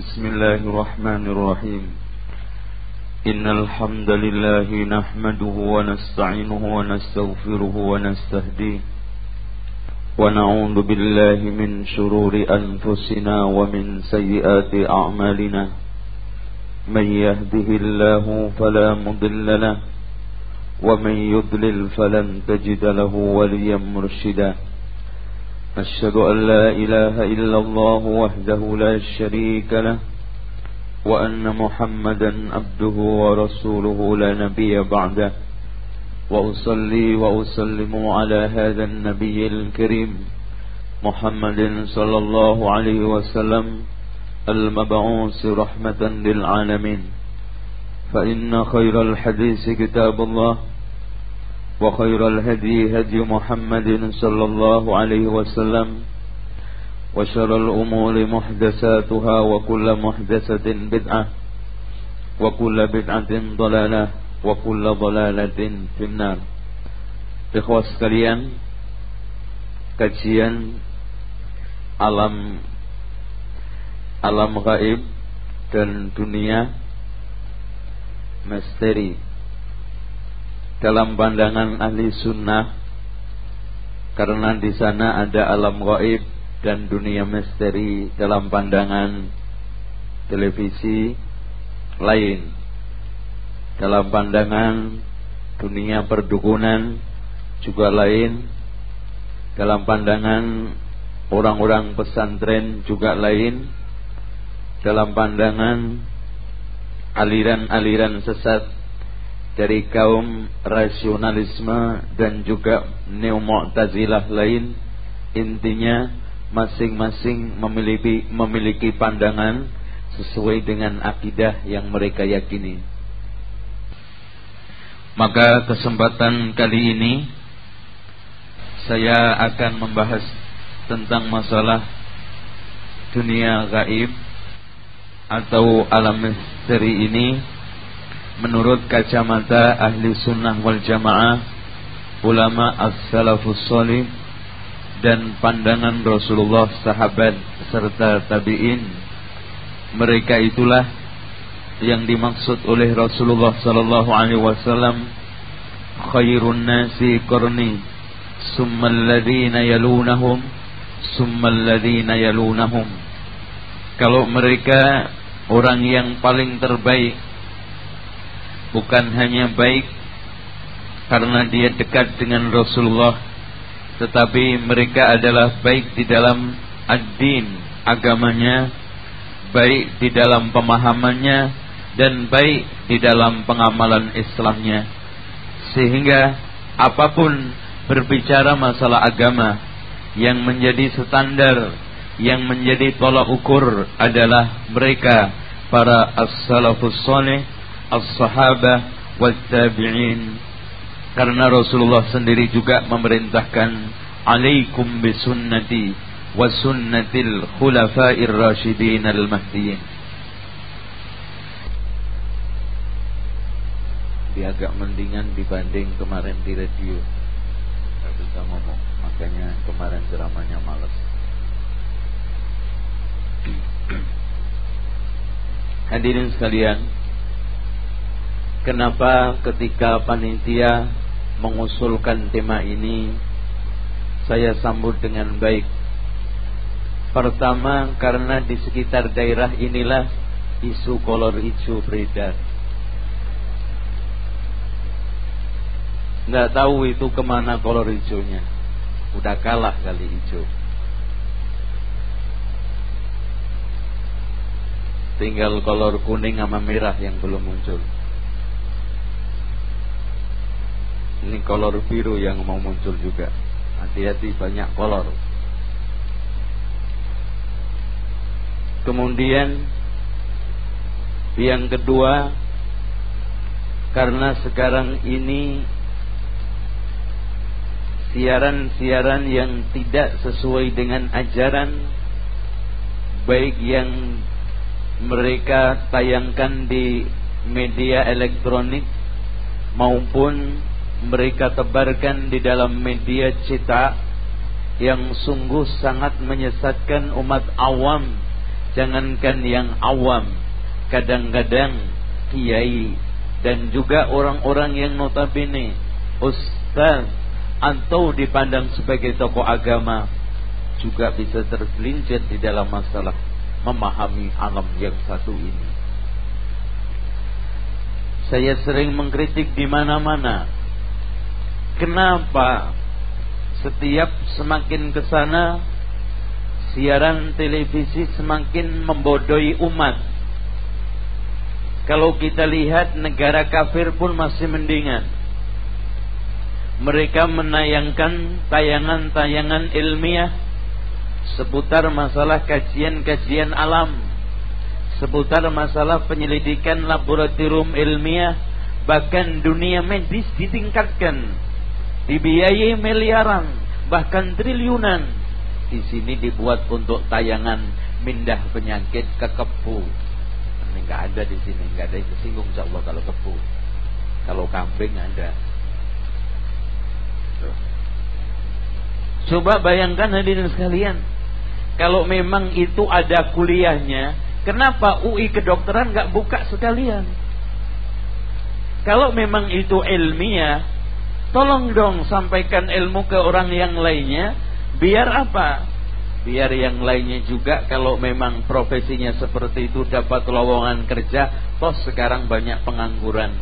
بسم الله الرحمن الرحيم. إن الحمد لله نحمده ونستعينه ونستغفره ونستهديه. ونعوذ بالله من شرور أنفسنا ومن سيئات أعمالنا. من يهده الله فلا مضل له ومن يضلل فلن تجد له وليا مرشدا. أشهد أن لا إله إلا الله وحده لا شريك له وأن محمدا عبده ورسوله لا نبي بعده. وأصلي وأسلم على هذا النبي الكريم محمد صلى الله عليه وسلم المبعوث رحمة للعالمين. فإن خير الحديث كتاب الله وخير الهدي هدي محمد صلى الله عليه وسلم وشر الأمور محدثاتها وكل محدثة بدعة وكل بدعة ضلالة وكل ضلالة في النار. Ikhwas sekalian Kajian Alam Alam gaib Dan dunia Misteri. Dalam pandangan ahli sunnah karena di sana ada alam gaib dan dunia misteri dalam pandangan televisi lain. Dalam pandangan dunia perdukunan juga lain. Dalam pandangan orang-orang pesantren juga lain. Dalam pandangan aliran-aliran sesat dari kaum rasionalisme dan juga neo-mu'tazilah lain intinya masing-masing memiliki memiliki pandangan sesuai dengan akidah yang mereka yakini. Maka kesempatan kali ini saya akan membahas tentang masalah dunia gaib atau alam misteri ini menurut kacamata ahli sunnah wal jamaah ulama as-salafus dan pandangan Rasulullah sahabat serta tabi'in mereka itulah yang dimaksud oleh Rasulullah sallallahu alaihi wasallam khairun nasi qarni summal ladzina yalunahum summal ladzina yalunahum. Kalau mereka orang yang paling terbaik bukan hanya baik karena dia dekat dengan Rasulullah tetapi mereka adalah baik di dalam ad-din agamanya baik di dalam pemahamannya dan baik di dalam pengamalan Islamnya. Sehingga apa pun berbicara masalah agama yang menjadi standar yang menjadi tolak ukur adalah mereka para as-salafus salih as-sahabah wal tabi'in karena Rasulullah sendiri juga memerintahkan alaikum bisunnati wa sunnatil khulafa'ir rasyidin al mahdiyin dia agak mendingan dibanding kemarin di radio. Gak bisa ngomong makanya kemarin ceramahnya males. Hadirin sekalian Kenapa ketika panitia mengusulkan tema ini Saya sambut dengan baik? Pertama karena di sekitar daerah inilah isu kolor hijau beredar. Nggak tahu itu ke mana kolor hijaunya. Udah kalah kali hijau. Tinggal kolor kuning sama merah yang belum muncul Ini kolor biru yang mau muncul juga. Hati-hati banyak kolor. Kemudian yang kedua karena sekarang ini siaran-siaran yang tidak sesuai dengan ajaran baik yang mereka tayangkan di media elektronik maupun mereka tebarkan di dalam media cetak yang sungguh sangat menyesatkan umat awam Jangankan yang awam, kadang-kadang kiai dan juga orang-orang yang notabene ustaz atau dipandang sebagai tokoh agama juga bisa tergelincir di dalam masalah memahami alam yang satu ini. Saya sering mengkritik di mana-mana. Kenapa setiap semakin ke sana siaran televisi semakin membodohi umat. Kalau kita lihat negara kafir pun masih mendingan. Mereka menayangkan tayangan-tayangan ilmiah seputar masalah kajian-kajian alam, seputar masalah penyelidikan laboratorium ilmiah, bahkan dunia medis ditingkatkan, dibiayai miliaran, bahkan triliunan. Di sini dibuat untuk tayangan mindah penyakit ke kepu. Ini nggak ada di sini, nggak ada yang tersinggung Allah kalau kepu. Kalau kambing ada. Coba bayangkan hadirin sekalian, kalau memang itu ada kuliahnya, kenapa UI kedokteran nggak buka sekalian? Kalau memang itu ilmiah, tolong dong sampaikan ilmu ke orang yang lainnya, biar apa? Biar yang lainnya juga kalau memang profesinya seperti itu dapat lowongan kerja, toh sekarang banyak pengangguran.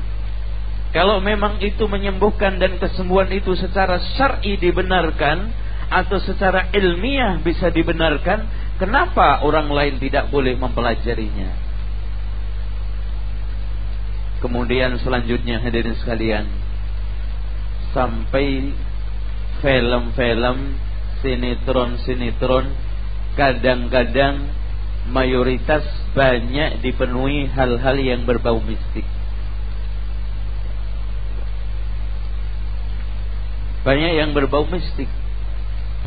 Kalau memang itu menyembuhkan dan kesembuhan itu secara syar'i dibenarkan, atau secara ilmiah bisa dibenarkan, kenapa orang lain tidak boleh mempelajarinya? Kemudian selanjutnya hadirin sekalian, sampai film-film sinetron-sinetron kadang-kadang mayoritas banyak dipenuhi hal-hal yang berbau mistik. Banyak yang berbau mistik.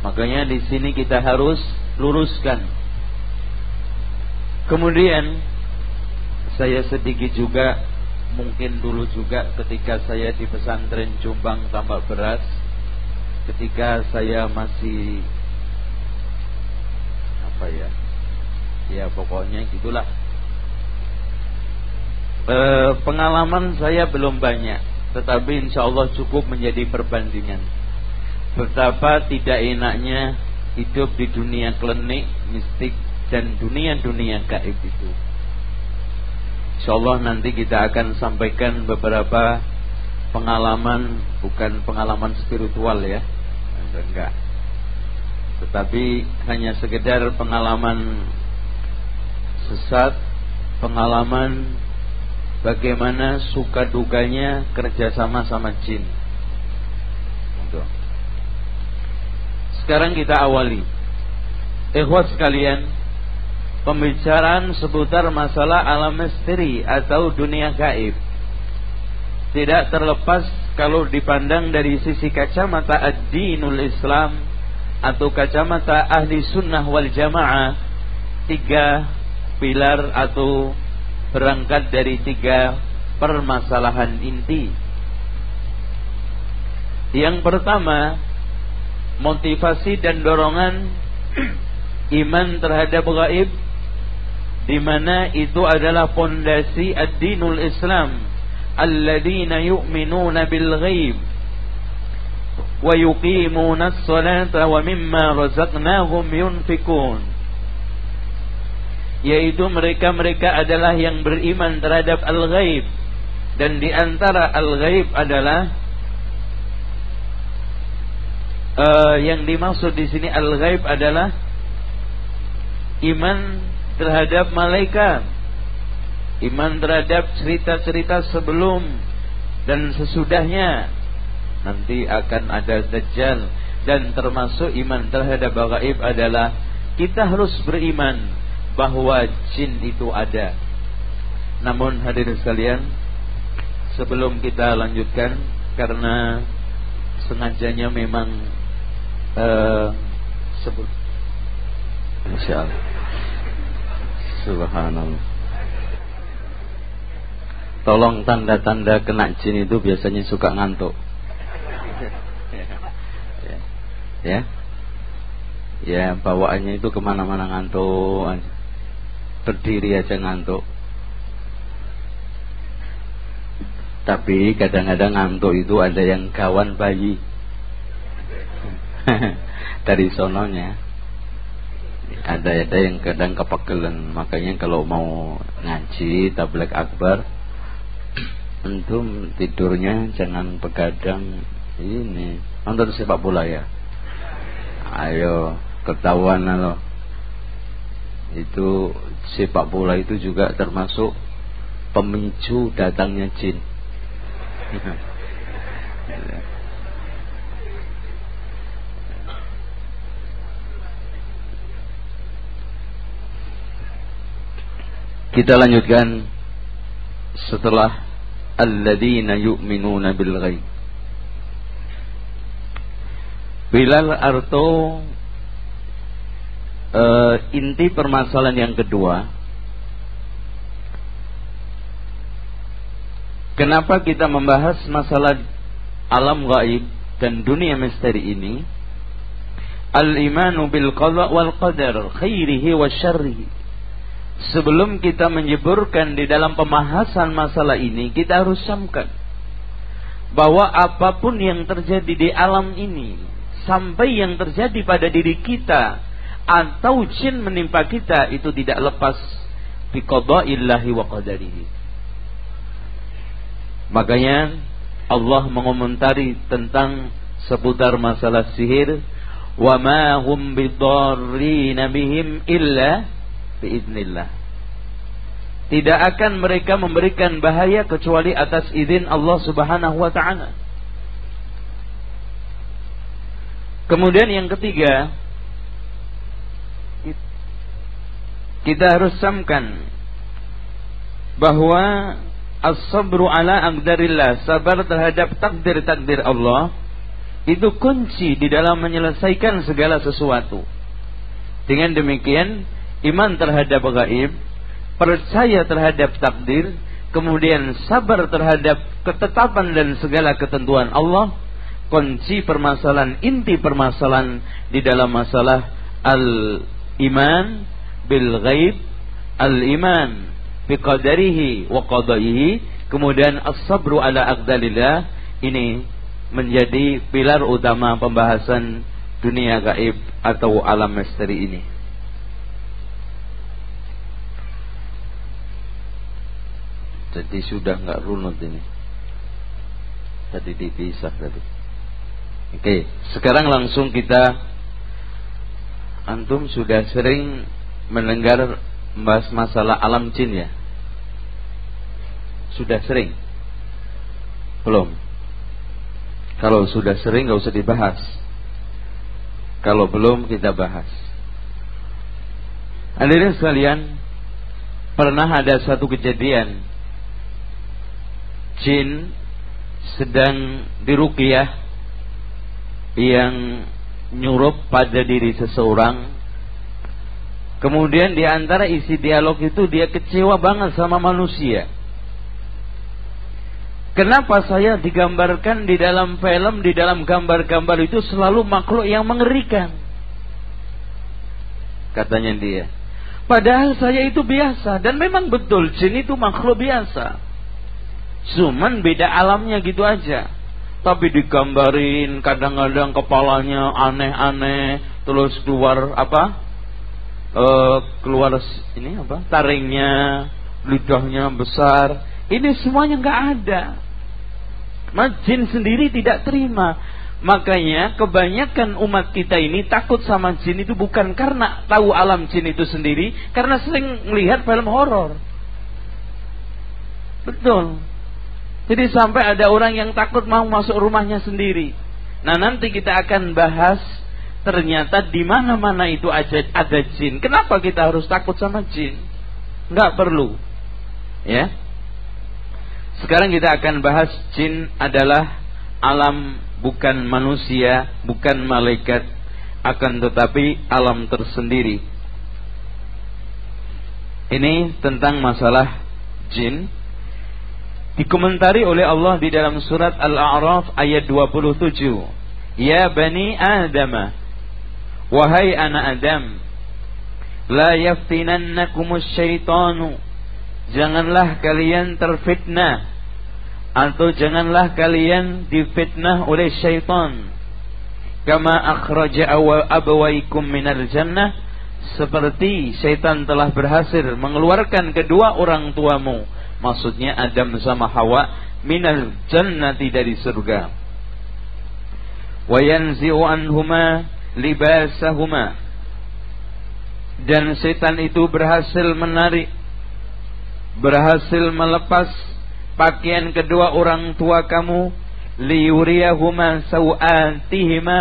Makanya di sini kita harus luruskan. Kemudian saya sedikit juga mungkin dulu juga ketika saya di pesantren Jombang Tambak Beras ketika saya masih apa ya ya pokoknya gitulah e, pengalaman saya belum banyak tetapi insya Allah cukup menjadi perbandingan betapa tidak enaknya hidup di dunia klinik, mistik dan dunia-dunia gaib itu. Insyaallah nanti kita akan sampaikan beberapa pengalaman bukan pengalaman spiritual ya. Enggak. Tetapi hanya sekedar pengalaman sesat, pengalaman bagaimana suka dukanya kerjasama sama jin. Sekarang kita awali. Ikhwat sekalian, pembicaraan seputar masalah alam misteri atau dunia gaib tidak terlepas kalau dipandang dari sisi kacamata ad-dinul Islam atau kacamata ahli sunnah wal jamaah tiga pilar atau berangkat dari tiga permasalahan inti. Yang pertama, motivasi dan dorongan iman terhadap gaib di mana itu adalah fondasi ad-dinul Islam. Alladzina yu'minuna bil ghaib wa yuqimuna as-salata wa mimma razaqnahum yunfikun yaitu mereka-mereka adalah yang beriman terhadap al-ghaib. Dan di antara al-ghaib adalah uh, yang dimaksud di sini al-ghaib adalah iman terhadap malaikat, iman terhadap cerita-cerita sebelum dan sesudahnya. Nanti akan ada dajjal dan termasuk iman terhadap gaib adalah kita harus beriman bahwa jin itu ada. Namun hadirin sekalian, sebelum kita lanjutkan karena sengajanya memang uh, sebut insyaallah subhanallah. Tolong tanda-tanda kena jin itu biasanya suka ngantuk. Ya. Ya, ya bawaannya itu ke mana-mana ngantuk berdiri aja ngantuk. Tapi kadang-kadang ngantuk itu ada yang kawan bayi. Dari sononya. Ada ada yang kadang kepegelan, makanya kalau mau ngaji tabligh akbar Antum tidurnya jangan begadang ini nonton sepak bola ya. Ayo ketahuan loh. Itu sepak bola itu juga termasuk pemicu datangnya jin. Kita lanjutkan setelah alladzina yu'minuna bil ghaib. Bilal Arto uh, inti permasalahan yang kedua Kenapa kita membahas masalah alam gaib dan dunia misteri ini? Al-imanu bil qada wal qadar khairihi wa syarrihi sebelum kita menyeburkan di dalam pembahasan masalah ini, kita harus camkan bahwa apa pun yang terjadi di alam ini, sampai yang terjadi pada diri kita atau jin menimpa kita itu tidak lepas bi illahi wa qadarihi. Makanya Allah mengomentari tentang seputar masalah sihir wa ma hum bidarrina bihim illa biiznillah. Tidak akan mereka memberikan bahaya kecuali atas izin Allah Subhanahu wa taala. Kemudian yang ketiga, kita harus samkan bahwa as-sabru ala aqdarillah, sabar terhadap takdir-takdir Allah itu kunci di dalam menyelesaikan segala sesuatu. Dengan demikian, iman terhadap gaib, percaya terhadap takdir, kemudian sabar terhadap ketetapan dan segala ketentuan Allah, kunci permasalahan, inti permasalahan di dalam masalah al-iman bil ghaib, al-iman bi qadarihi wa qadaihi, kemudian as-sabru ala aqdalillah, ini menjadi pilar utama pembahasan dunia gaib atau alam misteri ini. Jadi sudah nggak runut ini. Tadi dipisah tadi. Oke, sekarang langsung kita antum sudah sering mendengar membahas masalah alam jin ya? Sudah sering? Belum. Kalau sudah sering nggak usah dibahas. Kalau belum kita bahas. Hadirin sekalian, pernah ada satu kejadian jin sedang diruqyah yang nyurup pada diri seseorang kemudian di antara isi dialog itu dia kecewa banget sama manusia Kenapa saya digambarkan di dalam film, di dalam gambar-gambar itu selalu makhluk yang mengerikan? Katanya dia. Padahal saya itu biasa dan memang betul jin itu makhluk biasa. Cuman beda alamnya gitu aja. Tapi digambarin kadang-kadang kepalanya aneh-aneh, terus keluar apa? E, keluar ini apa? Taringnya, lidahnya besar. Ini semuanya nggak ada. Majin sendiri tidak terima. Makanya kebanyakan umat kita ini takut sama jin itu bukan karena tahu alam jin itu sendiri, karena sering melihat film horor. Betul. Jadi sampai ada orang yang takut mau masuk rumahnya sendiri. Nah nanti kita akan bahas ternyata di mana-mana itu ada, ada jin. Kenapa kita harus takut sama jin? Enggak perlu. Ya. Sekarang kita akan bahas jin adalah alam bukan manusia, bukan malaikat, akan tetapi alam tersendiri. Ini tentang masalah jin dikomentari oleh Allah di dalam surat Al-A'raf ayat 27. Ya bani Adam, wahai anak Adam, La yaftinannakumus syaitanu. Janganlah kalian terfitnah atau janganlah kalian difitnah oleh syaitan. Kama akhraja abawaikum minal jannah seperti syaitan telah berhasil mengeluarkan kedua orang tuamu. Maksudnya Adam sama Hawa minal jannati dari surga. Wa yanzi'u anhuma libasahuma dan setan itu berhasil menarik berhasil melepas pakaian kedua orang tua kamu liuriyahuma sawatihima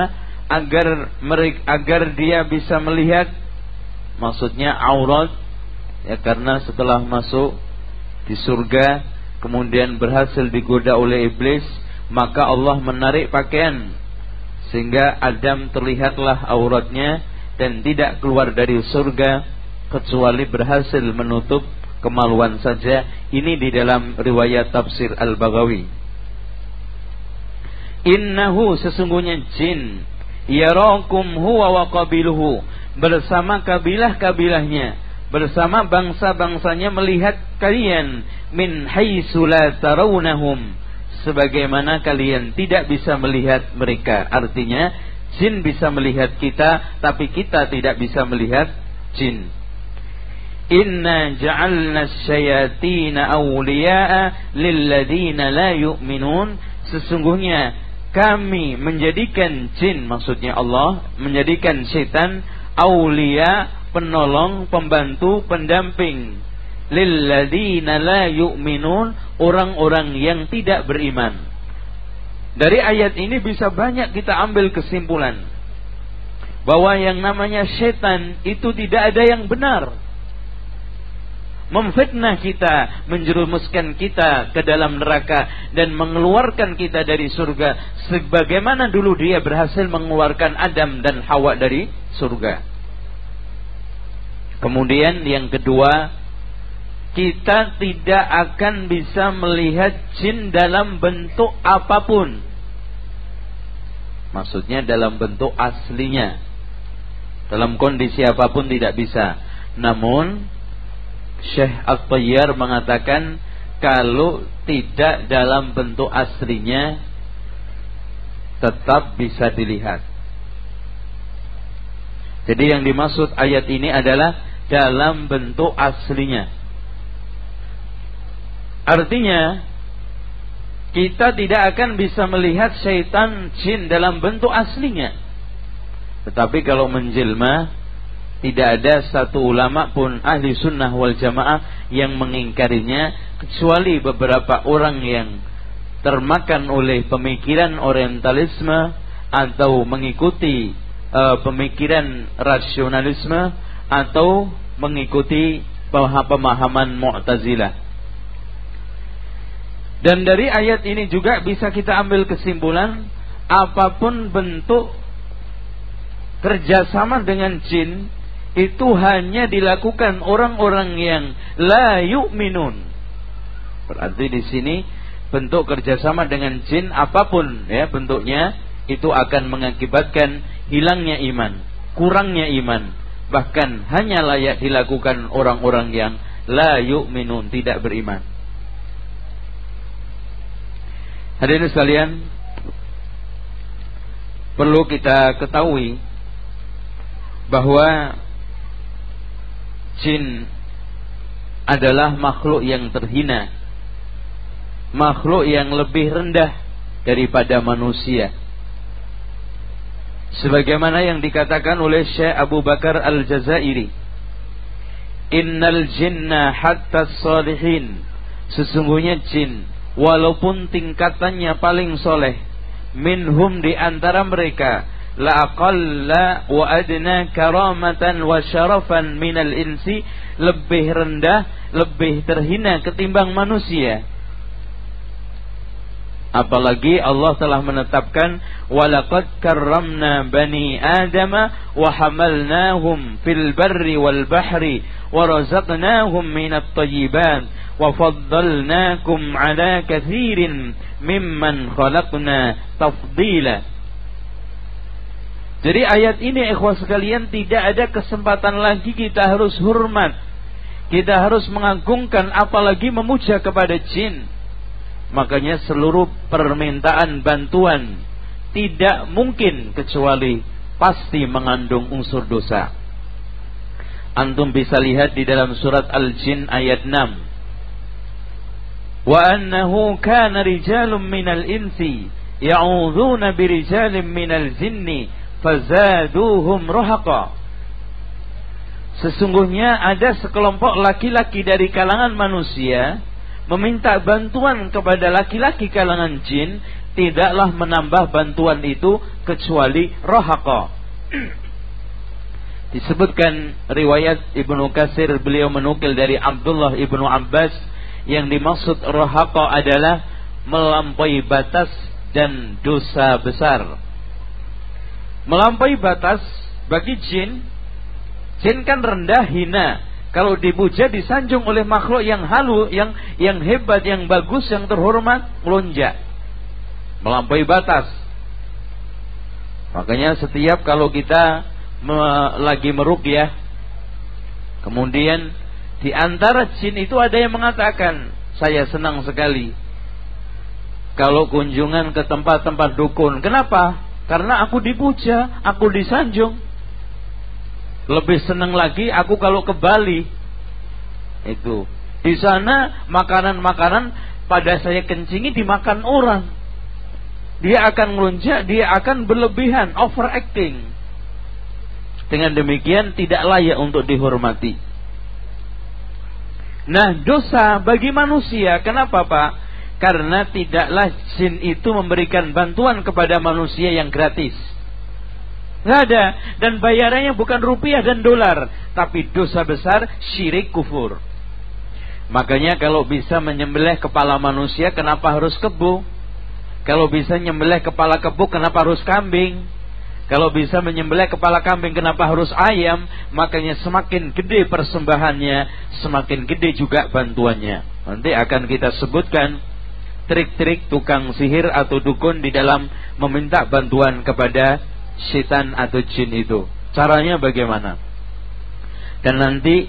agar mereka agar dia bisa melihat maksudnya aurat ya karena setelah masuk di surga kemudian berhasil digoda oleh iblis maka Allah menarik pakaian sehingga Adam terlihatlah auratnya dan tidak keluar dari surga kecuali berhasil menutup kemaluan saja. Ini di dalam riwayat tafsir Al-Baghawi. Innahu sesungguhnya jin yarakum huwa wa qabiluhu bersama kabilah-kabilahnya bersama bangsa-bangsanya melihat kalian min haitsu sebagaimana kalian tidak bisa melihat mereka artinya Jin bisa melihat kita, tapi kita tidak bisa melihat jin. Inna ja'alna syayatina awliya'a lilladina la yu'minun. Sesungguhnya kami menjadikan jin, maksudnya Allah, menjadikan setan awliya, penolong, pembantu, pendamping. Lilladina la yu'minun, orang-orang yang tidak beriman. Dari ayat ini bisa banyak kita ambil kesimpulan bahwa yang namanya setan itu tidak ada yang benar. Memfitnah kita, menjerumuskan kita ke dalam neraka dan mengeluarkan kita dari surga sebagaimana dulu dia berhasil mengeluarkan Adam dan Hawa dari surga. Kemudian yang kedua, kita tidak akan bisa melihat jin dalam bentuk apa pun. Maksudnya dalam bentuk aslinya. Dalam kondisi apa pun tidak bisa. Namun Syekh At-Tayyar mengatakan kalau tidak dalam bentuk aslinya tetap bisa dilihat. Jadi yang dimaksud ayat ini adalah dalam bentuk aslinya. Artinya kita tidak akan bisa melihat syaitan jin dalam bentuk aslinya. Tetapi kalau menjelma tidak ada satu ulama pun ahli sunnah wal jamaah yang mengingkarinya kecuali beberapa orang yang termakan oleh pemikiran orientalisme atau mengikuti uh, pemikiran rasionalisme atau mengikuti pemahaman Mu'tazilah. Dan dari ayat ini juga bisa kita ambil kesimpulan apa pun bentuk kerjasama dengan jin itu hanya dilakukan orang-orang yang la yu'minun. Berarti di sini bentuk kerjasama dengan jin apa pun ya bentuknya itu akan mengakibatkan hilangnya iman, kurangnya iman, bahkan hanya layak dilakukan orang-orang yang la yu'minun tidak beriman. Hadirin sekalian, perlu kita ketahui bahwa jin adalah makhluk yang terhina, makhluk yang lebih rendah daripada manusia. Sebagaimana yang dikatakan oleh Syekh Abu Bakar Al-Jazairi, "Innal jinna hatta salihin." Sesungguhnya jin walaupun tingkatannya paling soleh minhum di antara mereka la aqalla wa adna karamatan wa syarafan minal insi lebih rendah lebih terhina ketimbang manusia Apalagi Allah telah menetapkan walaqad karramna bani adama wa hamalnahum fil barri wal bahri wa razaqnahum minat tayyibat wa faddalnakum ala katsirin mimman khalaqna tafdila. Jadi ayat ini ikhwah sekalian tidak ada kesempatan lagi kita harus hormat. Kita harus mengagungkan apalagi memuja kepada jin Makanya seluruh permintaan bantuan tidak mungkin kecuali pasti mengandung unsur dosa. Antum bisa lihat di dalam surat Al-Jin ayat 6. Wa annahu kana rijalun minal insi ya'udzuuna birijalin minal jinni fazaduhum rahaqa. Sesungguhnya ada sekelompok laki-laki dari kalangan manusia meminta bantuan kepada laki-laki kalangan jin tidaklah menambah bantuan itu kecuali rohaka. Disebutkan riwayat Ibnu Kasir beliau menukil dari Abdullah Ibnu Abbas yang dimaksud rohaka adalah melampaui batas dan dosa besar. Melampaui batas bagi jin, jin kan rendah hina. Kalau dipuja disanjung oleh makhluk yang halu, yang yang hebat, yang bagus, yang terhormat, melonjak melampaui batas. Makanya setiap kalau kita me, lagi merukyah, kemudian di antara jin itu ada yang mengatakan, saya senang sekali kalau kunjungan ke tempat-tempat dukun. Kenapa? Karena aku dipuja, aku disanjung. Lebih senang lagi aku kalau ke Bali. Itu. Di sana makanan-makanan pada saya kencingi dimakan orang dia akan melunjak, dia akan berlebihan, overacting. Dengan demikian tidak layak untuk dihormati. Nah, dosa bagi manusia, kenapa Pak? Karena tidaklah jin itu memberikan bantuan kepada manusia yang gratis. Tidak ada. Dan bayarannya bukan rupiah dan dolar. Tapi dosa besar syirik kufur. Makanya kalau bisa menyembelih kepala manusia, kenapa harus kebu? Kalau bisa nyembelih kepala kebo kenapa harus kambing? Kalau bisa menyembelih kepala kambing kenapa harus ayam? Makanya semakin gede persembahannya, semakin gede juga bantuannya. Nanti akan kita sebutkan trik-trik tukang sihir atau dukun di dalam meminta bantuan kepada setan atau jin itu. Caranya bagaimana? Dan nanti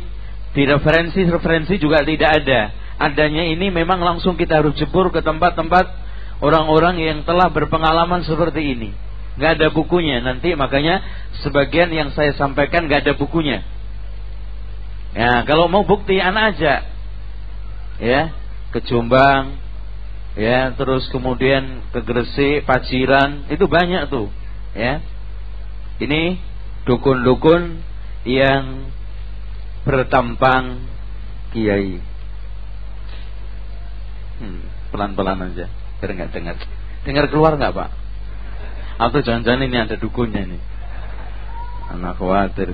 di referensi-referensi juga tidak ada. Adanya ini memang langsung kita harus jebur ke tempat-tempat orang-orang yang telah berpengalaman seperti ini. Gak ada bukunya nanti makanya sebagian yang saya sampaikan gak ada bukunya. Ya kalau mau bukti anak aja, ya ke Jombang, ya terus kemudian ke Gresik, Paciran itu banyak tuh, ya. Ini dukun-dukun yang bertampang kiai. Hmm, pelan-pelan aja biar nggak dengar. Dengar keluar nggak pak? Atau jangan-jangan ini ada dukunnya nih? Anak khawatir.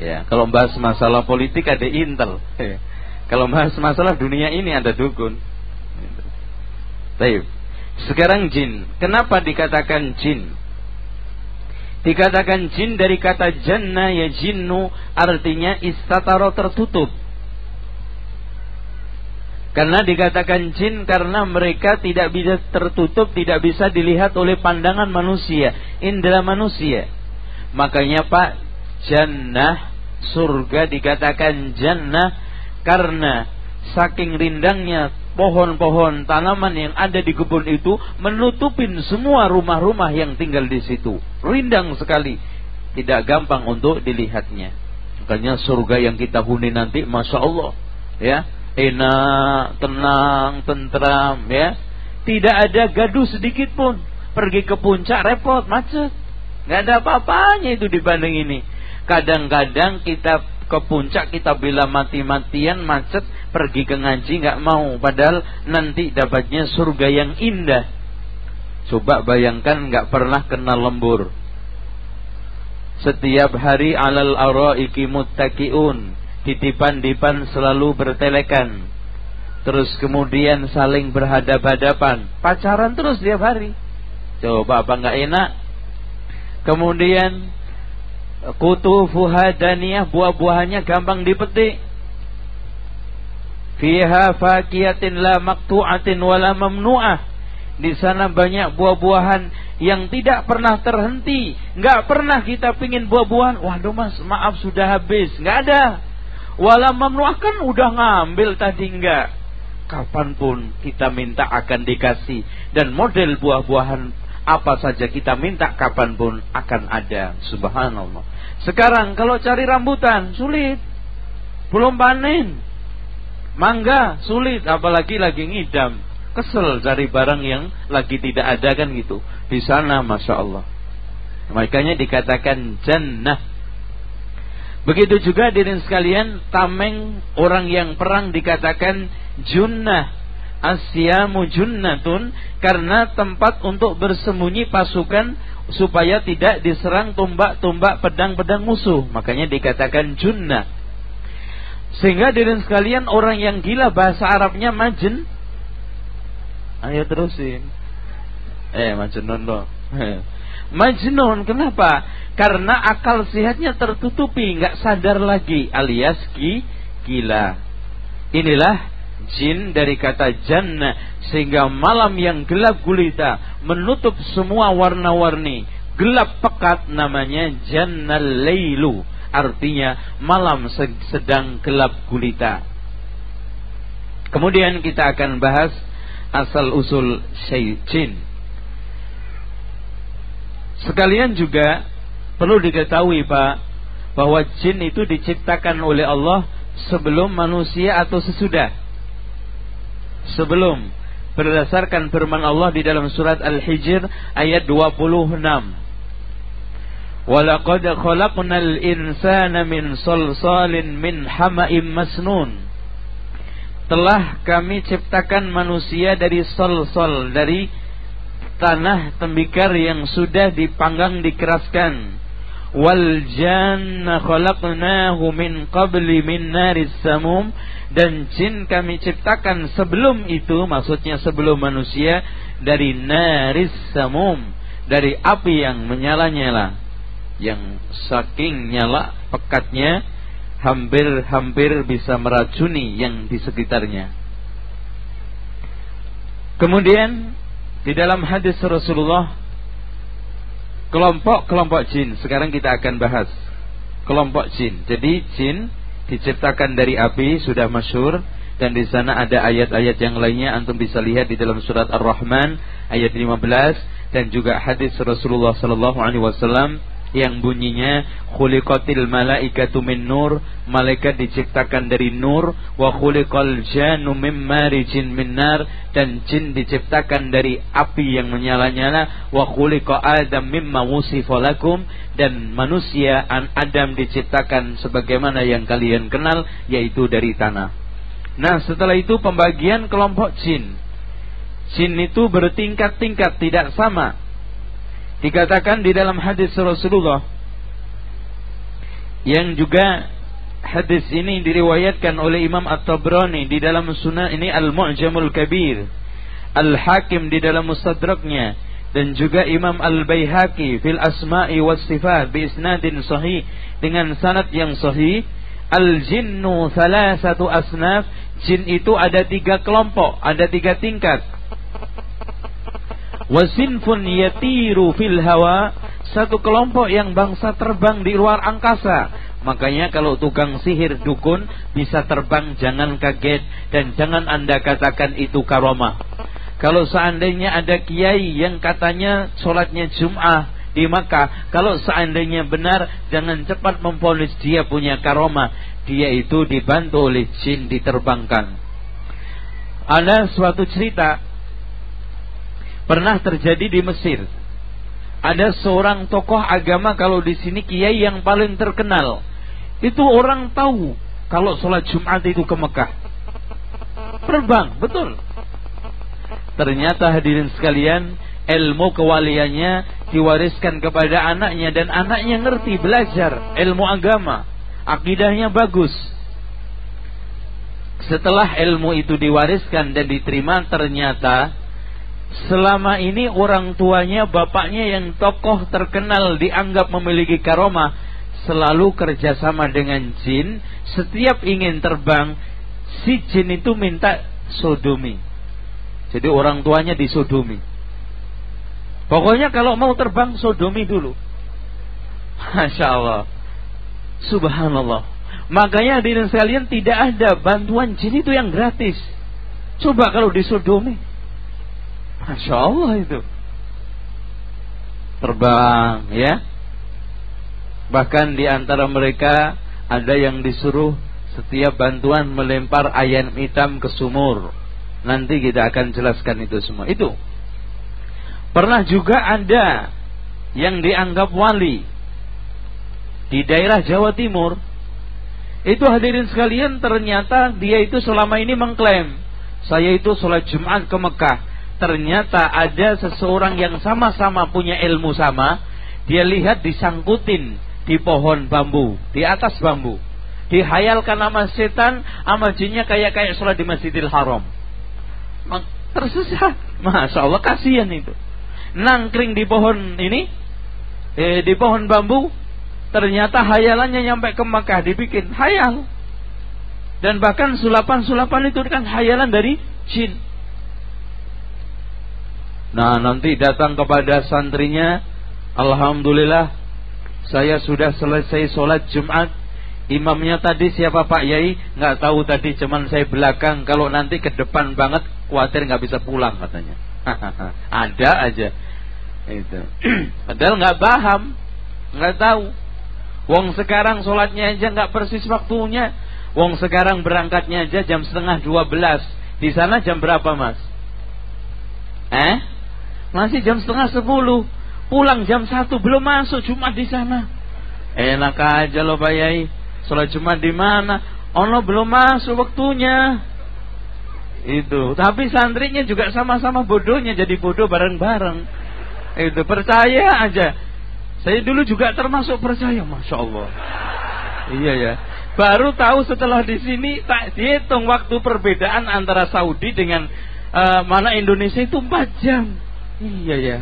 Ya, kalau bahas masalah politik ada intel. Kalau bahas masalah dunia ini ada dukun. Baik. Sekarang jin. Kenapa dikatakan jin? Dikatakan jin dari kata jannah ya jinnu artinya istataro tertutup. Karena dikatakan jin karena mereka tidak bisa tertutup, tidak bisa dilihat oleh pandangan manusia, indera manusia. Makanya Pak, jannah surga dikatakan jannah karena saking rindangnya pohon-pohon tanaman yang ada di kebun itu menutupin semua rumah-rumah yang tinggal di situ. Rindang sekali. Tidak gampang untuk dilihatnya. Makanya surga yang kita huni nanti Masya Allah. Ya, enak, tenang, tentram, ya. Tidak ada gaduh sedikit pun. Pergi ke puncak repot, macet. Nggak ada apa-apanya itu dibanding ini. Kadang-kadang kita ke puncak kita bila mati-matian macet pergi ke ngaji nggak mau padahal nanti dapatnya surga yang indah coba bayangkan nggak pernah kenal lembur setiap hari alal araiki muttaqiun Didipan-dipan selalu bertelekan. Terus kemudian saling berhadap-hadapan. Pacaran terus tiap hari. Coba apa nggak enak? Kemudian kutu fuhadaniyah buah-buahannya gampang dipetik. Fiha fakiyatin la maktu'atin wala mamnu'ah. Di sana banyak buah-buahan yang tidak pernah terhenti, nggak pernah kita pingin buah-buahan. Waduh mas, maaf sudah habis, nggak ada. Walau memenuhkan udah ngambil tadi nggak. Kapan pun kita minta akan dikasih dan model buah-buahan apa saja kita minta kapan pun akan ada. Subhanallah. Sekarang kalau cari rambutan sulit, belum panen. Mangga sulit, apalagi lagi ngidam kesel cari barang yang lagi tidak ada kan gitu. Di sana Masya Allah. Makanya dikatakan jannah. Begitu juga diri sekalian, tameng orang yang perang dikatakan junnah. Asyamu junnatun karena tempat untuk bersembunyi pasukan supaya tidak diserang tombak-tombak pedang-pedang musuh. Makanya dikatakan junnah. Sehingga diri sekalian orang yang gila bahasa Arabnya majin Ayo terusin. Eh, Majnun loh. Majnun, kenapa? Karena akal sehatnya tertutupi, nggak sadar lagi, alias ki, gila. Inilah jin dari kata jannah sehingga malam yang gelap gulita menutup semua warna-warni gelap pekat namanya jannal lailu artinya malam sedang gelap gulita kemudian kita akan bahas asal usul syaitin. Sekalian juga perlu diketahui Pak bahwa jin itu diciptakan oleh Allah sebelum manusia atau sesudah. Sebelum berdasarkan firman Allah di dalam surat Al-Hijr ayat 26. Walaqad khalaqnal insana min salsalin min hama'im masnun telah kami ciptakan manusia dari sol-sol dari tanah tembikar yang sudah dipanggang dikeraskan wal janna khalaqnahu min qabli min naris samum. Dan jin kami ciptakan sebelum itu maksudnya sebelum manusia dari naris samum. Dari api yang menyala-nyala. Yang saking nyala pekatnya hampir-hampir bisa meracuni yang di sekitarnya. Kemudian di dalam hadis Rasulullah kelompok-kelompok jin. Sekarang kita akan bahas. Kelompok jin. Jadi jin diciptakan dari api sudah masyur. Dan di sana ada ayat-ayat yang lainnya. Antum bisa lihat di dalam surat Ar-Rahman ayat 15 dan juga hadis Rasulullah wasallam yang bunyinya khuliqatil malaikatu min nur malaikat diciptakan dari nur wa khuliqal jannu mim marijin min nar dan jin diciptakan dari api yang menyala-nyala wa khuliqa adam mimma wusifa lakum dan manusia an Adam diciptakan sebagaimana yang kalian kenal yaitu dari tanah. Nah setelah itu pembagian kelompok jin. Jin itu bertingkat-tingkat tidak sama Dikatakan di dalam hadis Rasulullah yang juga hadis ini diriwayatkan oleh Imam At-Tabrani di dalam sunnah ini Al-Mu'jamul Kabir, Al-Hakim di dalam Mustadraknya dan juga Imam Al-Baihaqi fil Asma'i was Sifat bi isnadin sahih dengan sanad yang sahih. Al-jinnu satu asnaf Jin itu ada tiga kelompok Ada tiga tingkat Wasinfun yatiru fil hawa satu kelompok yang bangsa terbang di luar angkasa. Makanya kalau tukang sihir dukun bisa terbang jangan kaget dan jangan Anda katakan itu karomah. Kalau seandainya ada kiai yang katanya sholatnya Jum'ah di Makkah, kalau seandainya benar jangan cepat memponis dia punya karomah. Dia itu dibantu oleh jin diterbangkan. Ada suatu cerita pernah terjadi di Mesir. Ada seorang tokoh agama kalau di sini kiai yang paling terkenal. Itu orang tahu kalau sholat Jumat itu ke Mekah. Terbang, betul. Ternyata hadirin sekalian, ilmu kewaliannya diwariskan kepada anaknya dan anaknya ngerti belajar ilmu agama. Akidahnya bagus. Setelah ilmu itu diwariskan dan diterima ternyata selama ini orang tuanya, bapaknya yang tokoh terkenal dianggap memiliki karomah, selalu kerjasama dengan jin. Setiap ingin terbang, si jin itu minta sodomi. Jadi orang tuanya disodomi. Pokoknya kalau mau terbang sodomi dulu. Masya Allah. Subhanallah. Makanya hadirin sekalian tidak ada bantuan jin itu yang gratis. Coba kalau disodomi. Masya Allah itu. Terbang ya. Bahkan di antara mereka ada yang disuruh setiap bantuan melempar ayam hitam ke sumur. Nanti kita akan jelaskan itu semua. Itu. Pernah juga ada yang dianggap wali di daerah Jawa Timur. Itu hadirin sekalian ternyata dia itu selama ini mengklaim saya itu sholat Jumat ke Mekah. Ternyata ada seseorang yang sama-sama punya ilmu sama. Dia lihat disangkutin di pohon bambu, di atas bambu. Dihayalkan nama setan, sama jinnya kayak kayak sholat di Masjidil Haram. Tersesat. Masya Allah kasihan itu. Nangkring di pohon ini, eh, di pohon bambu, ternyata hayalannya nyampe ke Mekah dibikin hayal. Dan bahkan sulapan-sulapan itu kan hayalan dari jin. Nah nanti datang kepada santrinya. Alhamdulillah Saya sudah selesai sholat Jumat. Imamnya tadi siapa Pak Yai? Nggak tahu tadi cuman saya belakang. Kalau nanti ke depan banget Khawatir nggak bisa pulang katanya. Ada aja. Itu. Padahal nggak paham. Nggak tahu. Wong sekarang sholatnya aja nggak persis waktunya. Wong sekarang berangkatnya aja jam setengah dua belas. Di sana jam berapa mas? Eh? Masih jam setengah sepuluh. Pulang jam satu belum masuk Jumat di sana. Enak aja loh Pak Yai. Sholat Jumat di mana? Ono belum masuk waktunya. Itu. Tapi santrinya juga sama-sama bodohnya jadi bodoh bareng-bareng. Itu percaya aja. Saya dulu juga termasuk percaya, masya Allah. Iya ya. Baru tahu setelah di sini tak dihitung waktu perbedaan antara Saudi dengan uh, mana Indonesia itu 4 jam. Iya ya.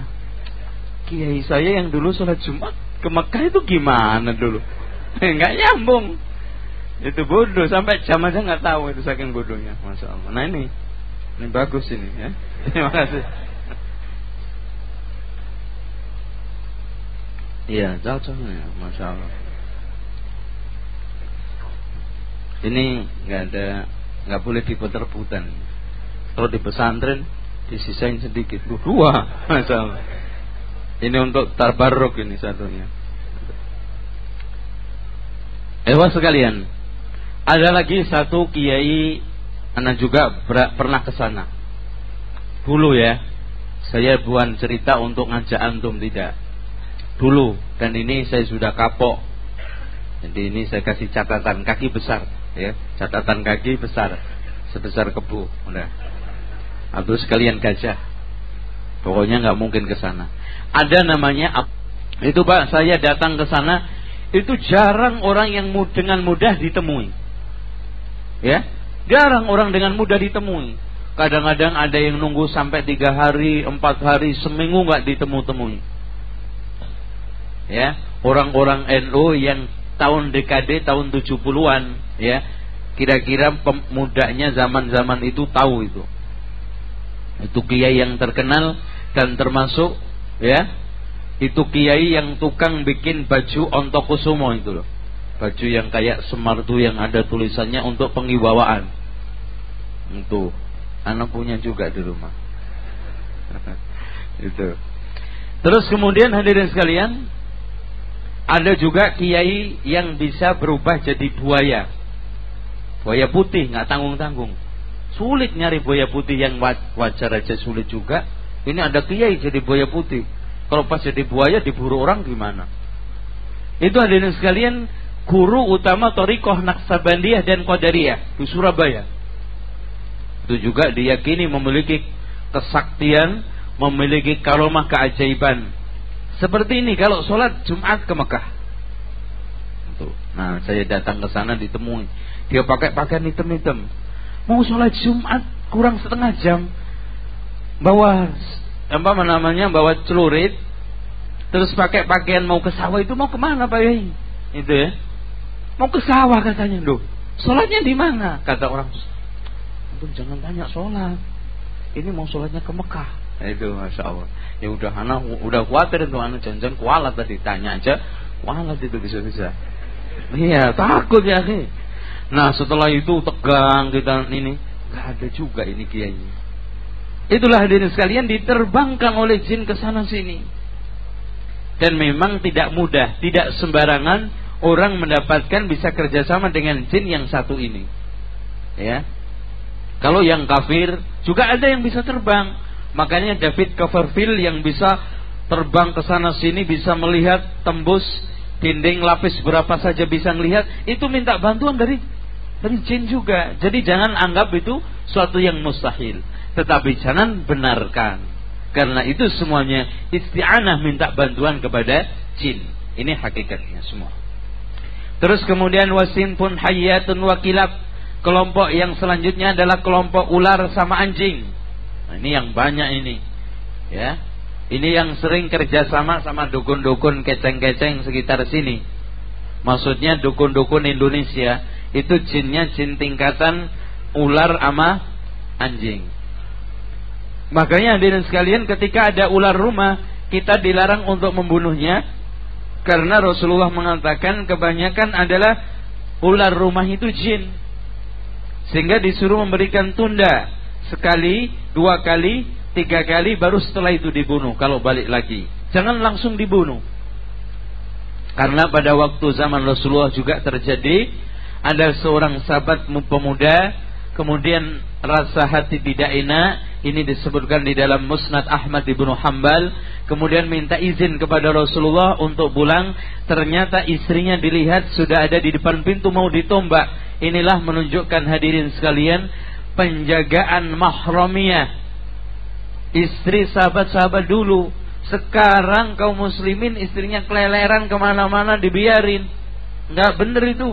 Kiai saya yang dulu sholat Jumat ke Mekah itu gimana dulu? Enggak nyambung. Itu bodoh sampai jam aja nggak tahu itu saking bodohnya, masya Allah. Nah ini, ini bagus ini ya. Terima kasih. Iya, cocok ya, masya Allah. Ini nggak ada nggak boleh diputar-putar. Kalau di pesantren disisain sedikit. Dua, masalah. Ini untuk tarbaruk ini satunya. Ewa sekalian, ada lagi satu kiai anak juga pernah ke sana. Dulu ya, saya buat cerita untuk ngajak antum tidak. Dulu dan ini saya sudah kapok. Jadi ini saya kasih catatan kaki besar ya catatan kaki besar sebesar kebu udah atau sekalian gajah pokoknya nggak mungkin ke sana. Ada namanya itu pak saya datang ke sana itu jarang orang yang dengan mudah ditemui. Ya? Jarang orang dengan mudah ditemui. Kadang-kadang ada yang nunggu sampai tiga hari empat hari seminggu nggak ditemu-temui ya? Orang-orang NU yang tahun dekade tahun 70-an ya. Kira-kira pemudanya zaman-zaman itu tahu itu. Itu kiai yang terkenal dan termasuk ya itu kiai yang tukang bikin baju ontokusumo itu loh. Baju yang kayak semartu yang ada tulisannya untuk pengibawaan. Itu anak punya juga di rumah. itu. Terus kemudian hadirin sekalian, ada juga kiai yang bisa berubah jadi buaya. Buaya putih nggak tanggung-tanggung. Sulit nyari buaya putih yang wajar aja sulit juga. Ini ada kiai jadi buaya putih. Kalau pas jadi buaya diburu orang gimana? Itu hadirin sekalian guru utama Torikoh Naksabandiyah dan Qadariyah di Surabaya. Itu juga diyakini memiliki kesaktian, memiliki karomah keajaiban seperti ini kalau sholat Jumat ke Mekah. Nah, saya datang ke sana ditemui. Dia pakai pakaian hitam-hitam. Mau sholat Jumat kurang setengah jam. Bawa apa namanya? Bawa celurit. Terus pakai pakaian mau ke sawah itu mau ke mana Pak Yai? Itu ya. Mau ke sawah katanya. Loh, sholatnya di mana? Kata orang. Jangan tanya sholat. Ini mau sholatnya ke Mekah. itu masya Allah. Ya udah anak udah khawatir tuh anak jangan kualat tadi tanya aja kualat itu bisa-bisa. Iya takut ya sih. Nah setelah itu tegang kita ini nggak ada juga ini kiainya. Itulah hadirin sekalian diterbangkan oleh jin ke sana sini. Dan memang tidak mudah, tidak sembarangan orang mendapatkan bisa kerjasama dengan jin yang satu ini. Ya, kalau yang kafir juga ada yang bisa terbang. Makanya David Coverfield yang bisa terbang ke sana sini bisa melihat tembus dinding lapis berapa saja bisa melihat itu minta bantuan dari dari jin juga. Jadi jangan anggap itu suatu yang mustahil, tetapi jangan benarkan. Karena itu semuanya isti'anah minta bantuan kepada jin. Ini hakikatnya semua. Terus kemudian wasin pun hayatun wakilab Kelompok yang selanjutnya adalah kelompok ular sama anjing. Nah, ini yang banyak ini. Ya. Ini yang sering kerjasama sama dukun-dukun keceng-keceng sekitar sini. Maksudnya dukun-dukun Indonesia itu jinnya jin tingkatan ular sama anjing. Makanya hadirin sekalian ketika ada ular rumah kita dilarang untuk membunuhnya karena Rasulullah mengatakan kebanyakan adalah ular rumah itu jin. Sehingga disuruh memberikan tunda sekali, dua kali, tiga kali, baru setelah itu dibunuh. Kalau balik lagi, jangan langsung dibunuh. Karena pada waktu zaman Rasulullah juga terjadi ada seorang sahabat pemuda kemudian rasa hati tidak enak ini disebutkan di dalam Musnad Ahmad ibnu Hambal kemudian minta izin kepada Rasulullah untuk pulang ternyata istrinya dilihat sudah ada di depan pintu mau ditombak Inilah menunjukkan hadirin sekalian penjagaan mahramiyah istri sahabat-sahabat dulu. Sekarang kaum muslimin istrinya keleleran ke mana-mana dibiarin. Nggak bener itu.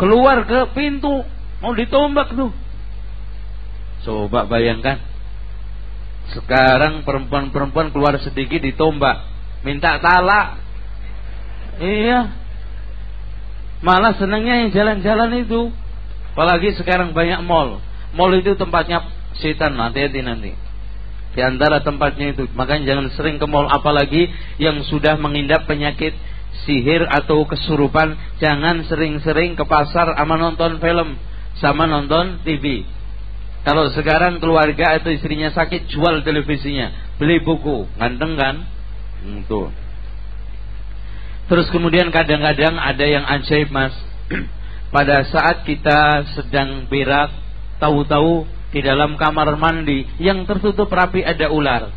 Keluar ke pintu mau ditombak tuh. Coba bayangkan. Sekarang perempuan-perempuan keluar sedikit ditombak. Minta talak. Iya. Malah senangnya yang jalan-jalan itu. Apalagi sekarang banyak mall. Mall itu tempatnya setan, hati-hati nanti. Di antara tempatnya itu, makanya jangan sering ke mall apalagi yang sudah mengindap penyakit sihir atau kesurupan, jangan sering-sering ke pasar sama nonton film, sama nonton TV. Kalau sekarang keluarga atau istrinya sakit, jual televisinya, beli buku, ganteng kan? Itu. Terus kemudian kadang-kadang ada yang ajaib mas pada saat kita sedang berak, tahu-tahu di dalam kamar mandi yang tertutup rapi ada ular.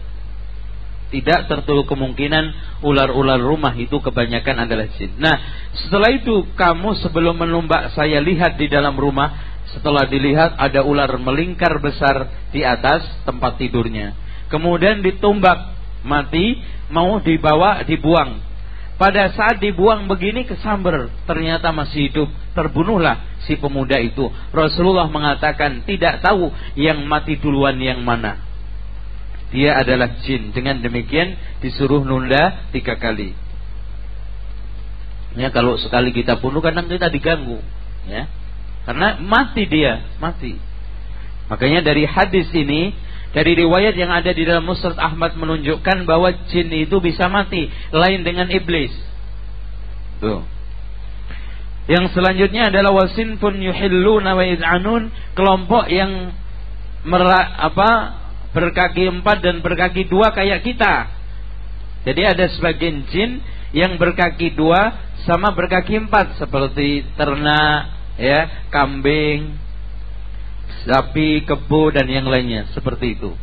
Tidak tertutup kemungkinan ular-ular rumah itu kebanyakan adalah jin. Nah, setelah itu kamu sebelum menumbak saya lihat di dalam rumah, setelah dilihat ada ular melingkar besar di atas tempat tidurnya. Kemudian ditumbak mati, mau dibawa dibuang pada saat dibuang begini kesamber, ternyata masih hidup. Terbunuhlah si pemuda itu. Rasulullah mengatakan tidak tahu yang mati duluan yang mana. Dia adalah jin. Dengan demikian disuruh nunda tiga kali. Ya kalau sekali kita bunuh kadang kita diganggu. Ya, karena mati dia, mati. Makanya dari hadis ini dari riwayat yang ada di dalam Musnad Ahmad menunjukkan bahwa jin itu bisa mati, lain dengan iblis. Tuh. Yang selanjutnya adalah wasin pun yuhilluna wa yad'anun, kelompok yang merak apa berkaki empat dan berkaki dua kayak kita. Jadi ada sebagian jin yang berkaki dua sama berkaki empat seperti ternak, ya, kambing, sapi, kebo dan yang lainnya seperti itu.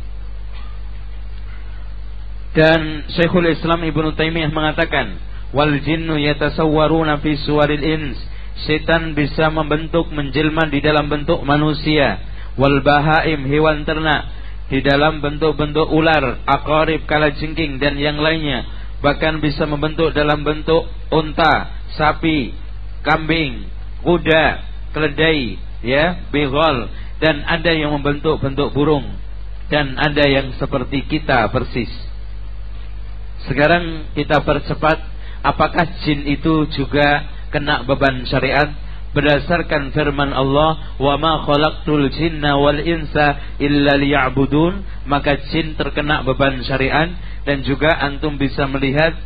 Dan Syekhul Islam Ibnu Taimiyah mengatakan, "Wal jinnu yatasawwaruna fi suwaril ins." Setan bisa membentuk menjelma di dalam bentuk manusia, wal bahaim hewan ternak di dalam bentuk-bentuk ular, akorib, kalajengking dan yang lainnya. Bahkan bisa membentuk dalam bentuk unta, sapi, kambing, kuda, keledai, ya, bigol dan ada yang membentuk-bentuk burung dan ada yang seperti kita persis. Sekarang kita percepat apakah jin itu juga kena beban syariat? Berdasarkan firman Allah wa ma khalaqtul jinna wal insa illa liya'budun maka jin terkena beban syariat dan juga antum bisa melihat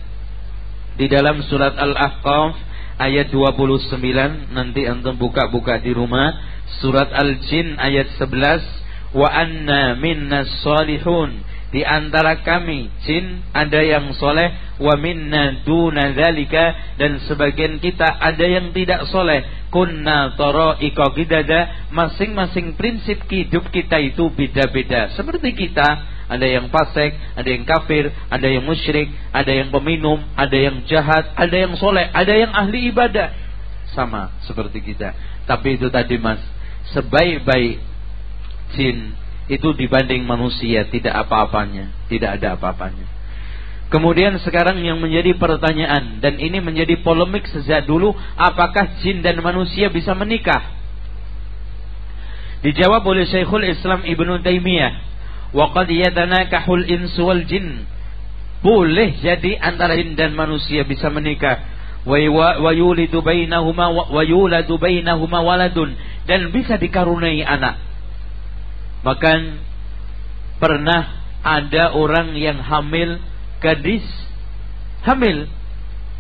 di dalam surat Al-Ahqaf ayat 29 nanti antum buka-buka di rumah. Surat Al-Jin ayat 11 wa anna minnas salihun di antara kami jin ada yang soleh wa minna duna dzalika dan sebagian kita ada yang tidak soleh kunna tara'iqa gidada masing-masing prinsip hidup kita itu beda-beda seperti kita ada yang fasik, ada yang kafir, ada yang musyrik, ada yang peminum, ada yang jahat, ada yang soleh, ada yang ahli ibadah. Sama seperti kita. Tapi itu tadi mas, sebaik-baik jin itu dibanding manusia tidak apa-apanya, tidak ada apa-apanya. Kemudian sekarang yang menjadi pertanyaan dan ini menjadi polemik sejak dulu, apakah jin dan manusia bisa menikah? Dijawab oleh Syekhul Islam Ibnu Taimiyah, "Wa qad yatanakahul insu wal jin." Boleh jadi antara jin dan manusia bisa menikah. Wa yulidu bainahuma wa yuladu waladun dan bisa dikaruniai anak. Bahkan pernah ada orang yang hamil gadis hamil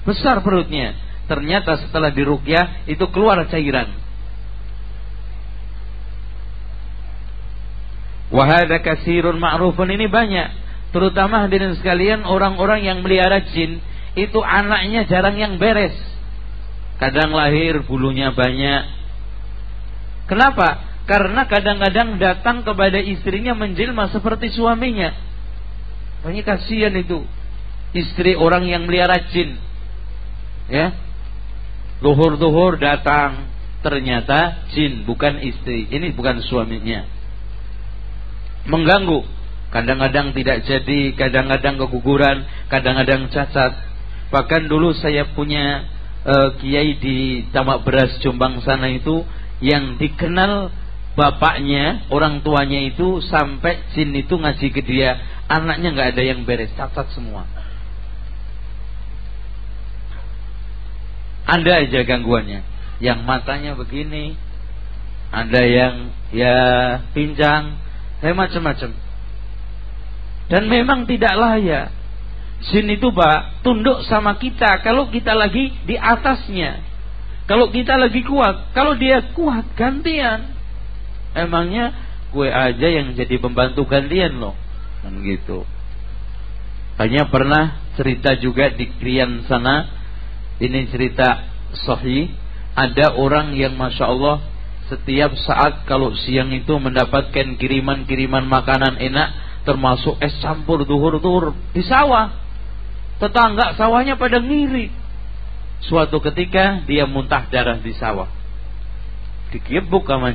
besar perutnya. Ternyata setelah dirukyah itu keluar cairan. Wahada kasirun ma'rufun ini banyak. Terutama hadirin sekalian orang-orang yang melihara jin itu anaknya jarang yang beres. Kadang lahir bulunya banyak. Kenapa? Karena kadang-kadang datang kepada istrinya menjelma seperti suaminya. Banyak kasihan itu. Istri orang yang melihara jin. Ya. Duhur-duhur datang. Ternyata jin bukan istri. Ini bukan suaminya. Mengganggu. Kadang-kadang tidak jadi, kadang-kadang keguguran, kadang-kadang cacat. Bahkan dulu saya punya uh, kiai di Tamak Beras Jombang sana itu yang dikenal bapaknya, orang tuanya itu sampai jin itu ngaji ke dia, anaknya nggak ada yang beres, cacat semua. Ada aja gangguannya. Yang matanya begini, ada yang ya pincang, ya macam-macam. Dan memang tidak layak. Jin itu pak tunduk sama kita kalau kita lagi di atasnya. Kalau kita lagi kuat, kalau dia kuat gantian. Emangnya gue aja yang jadi pembantu gantian loh. Kan gitu. Hanya pernah cerita juga di Krian sana. Ini cerita sahih. Ada orang yang Masya Allah setiap saat kalau siang itu mendapatkan kiriman-kiriman makanan enak termasuk es campur duhur-duhur di sawah. Tetangga sawahnya pada ngiri. Suatu ketika dia muntah darah di sawah. Digebuk sama.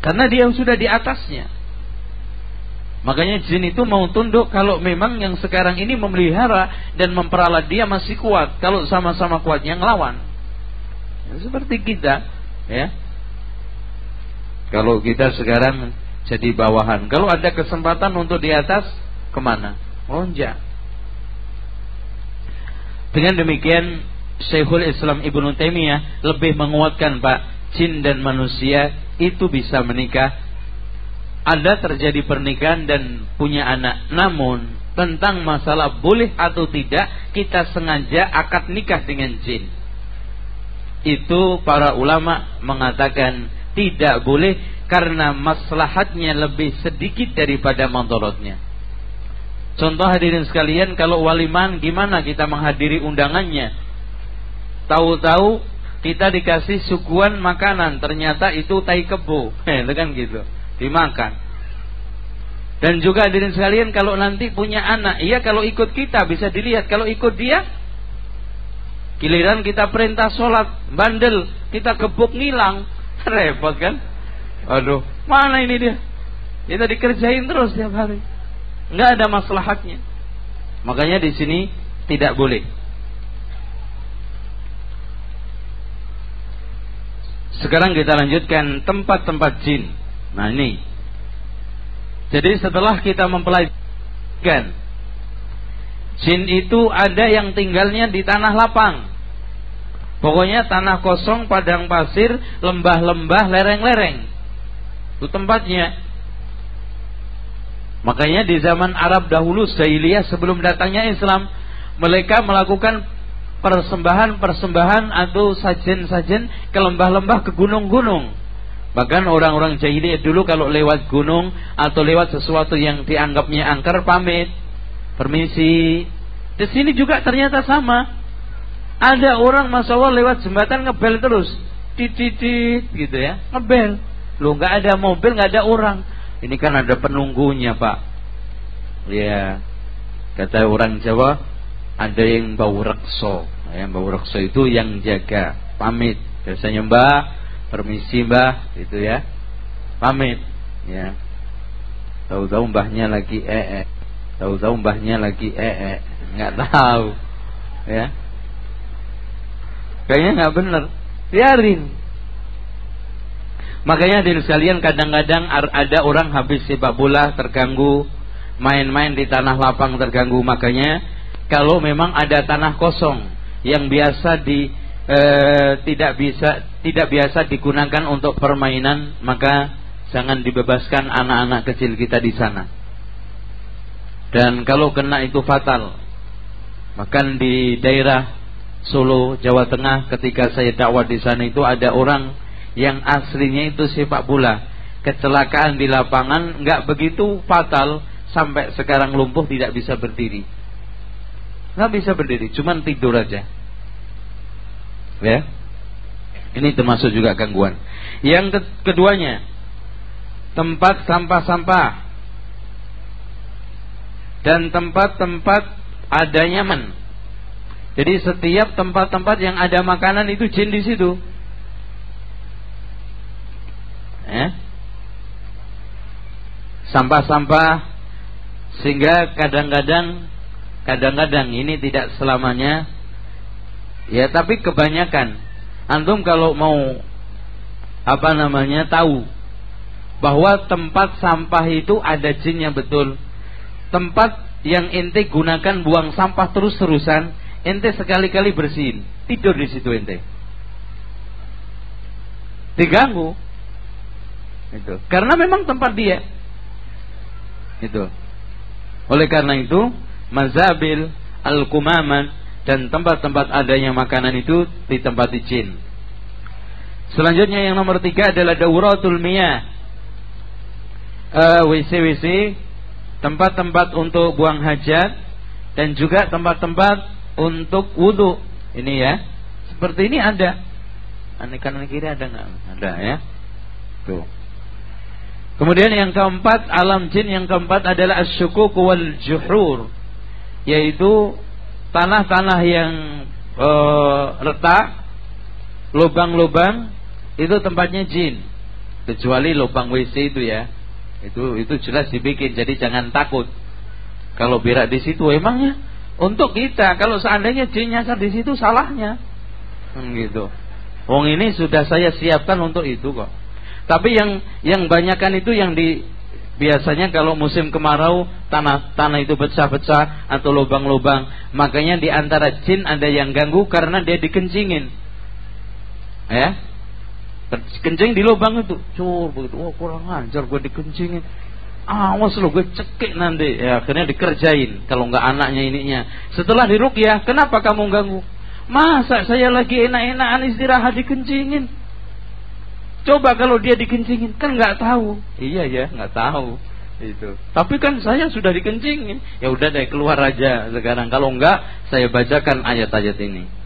Karena dia sudah di atasnya. Makanya jin itu mau tunduk kalau memang yang sekarang ini memelihara dan memperalat dia masih kuat. Kalau sama-sama kuatnya ngelawan. Ya, seperti kita, ya. Kalau kita sekarang jadi bawahan. Kalau ada kesempatan untuk di atas, ke mana? Lonjak. Dengan demikian, Syekhul Islam Ibnu Taimiyah lebih menguatkan Pak, jin dan manusia itu bisa menikah. Ada terjadi pernikahan dan punya anak. Namun tentang masalah boleh atau tidak kita sengaja akad nikah dengan jin. Itu para ulama mengatakan tidak boleh karena maslahatnya lebih sedikit daripada mandorotnya. Contoh hadirin sekalian kalau waliman gimana kita menghadiri undangannya? Tahu-tahu kita dikasih suguhan makanan ternyata itu tai kebo. Itu kan gitu dimakan. Dan juga hadirin sekalian kalau nanti punya anak iya kalau ikut kita bisa dilihat kalau ikut dia giliran kita perintah sholat bandel kita gebuk ngilang. Repot kan? Aduh mana ini dia? Kita dikerjain terus tiap hari. Nggak ada maslahatnya. Makanya di sini tidak boleh Sekarang kita lanjutkan tempat-tempat jin. Nah ini. Jadi setelah kita mempelajari jin itu ada yang tinggalnya di tanah lapang. Pokoknya tanah kosong, padang pasir, lembah-lembah, lereng-lereng. Itu tempatnya. Makanya di zaman Arab dahulu jahiliyah sebelum datangnya Islam, mereka melakukan persembahan-persembahan atau sajen-sajen ke lembah-lembah ke gunung-gunung. Bahkan orang-orang jahiliyah dulu kalau lewat gunung atau lewat sesuatu yang dianggapnya angker pamit, permisi. Di sini juga ternyata sama. Ada orang masya Allah lewat jembatan ngebel terus. Titit gitu ya. Ngebel. Lu nggak ada mobil, nggak ada orang. Ini kan ada penunggunya pak. Ya. Kata orang Jawa, ada yang bau rekso. Yang bau rekso itu yang jaga. Pamit. Biasanya mbak, permisi mbah, gitu ya. Pamit. Ya. Tahu-tahu mbahnya lagi ee. Tahu-tahu mbahnya lagi ee. Nggak tahu. Ya Kayaknya nggak benar. Biarin. Makanya di sekalian kadang-kadang ada orang habis sepak bola terganggu, main-main di tanah lapang terganggu. Makanya kalau memang ada tanah kosong yang biasa di e, tidak bisa tidak biasa digunakan untuk permainan, maka jangan dibebaskan anak-anak kecil kita di sana. Dan kalau kena itu fatal. Makan di daerah Solo, Jawa Tengah ketika saya dakwah di sana itu ada orang yang aslinya itu sepak bola. Kecelakaan di lapangan nggak begitu fatal sampai sekarang lumpuh tidak bisa berdiri. Nggak bisa berdiri, cuman tidur aja. Ya. Ini termasuk juga gangguan. Yang keduanya, tempat sampah-sampah dan tempat-tempat ada nyaman jadi setiap tempat-tempat yang ada makanan itu jin di situ. Ya. Sampah-sampah sehingga kadang-kadang kadang-kadang ini tidak selamanya ya tapi kebanyakan antum kalau mau apa namanya tahu bahwa tempat sampah itu ada jinnya betul. Tempat yang inti gunakan buang sampah terus-terusan ente sekali-kali bersihin, tidur di situ ente. Diganggu. Itu. Karena memang tempat dia. Itu. Oleh karena itu, mazabil, al-kumaman dan tempat-tempat adanya makanan itu di tempat jin. Selanjutnya yang nomor tiga adalah dauratul miyah. Uh, WC-WC, tempat-tempat untuk buang hajat dan juga tempat-tempat untuk wudhu. Ini ya. Seperti ini ada. Ane kanan kiri ada nggak? Ada ya. Tuh. Kemudian yang keempat alam jin yang keempat adalah asyukuk wal juhur yaitu tanah-tanah yang e, retak lubang-lubang itu tempatnya jin kecuali lubang WC itu ya itu itu jelas dibikin jadi jangan takut kalau berak di situ emangnya untuk kita kalau seandainya jin nyasar di situ salahnya. Hmm, gitu. Wong ini sudah saya siapkan untuk itu kok. Tapi yang yang banyakan itu yang di biasanya kalau musim kemarau tanah tanah itu pecah-pecah atau lubang-lubang, makanya di antara jin ada yang ganggu karena dia dikencingin. Ya. Kencing di lubang itu. Cur begitu. Oh, kurang ajar gue dikencingin awas lo gue cekik nanti ya akhirnya dikerjain kalau nggak anaknya ininya setelah dirukyah kenapa kamu ganggu masa saya lagi enak-enakan istirahat dikencingin coba kalau dia dikencingin kan nggak tahu iya ya nggak tahu itu tapi kan saya sudah dikencingin ya udah deh keluar aja sekarang kalau enggak saya bacakan ayat-ayat ini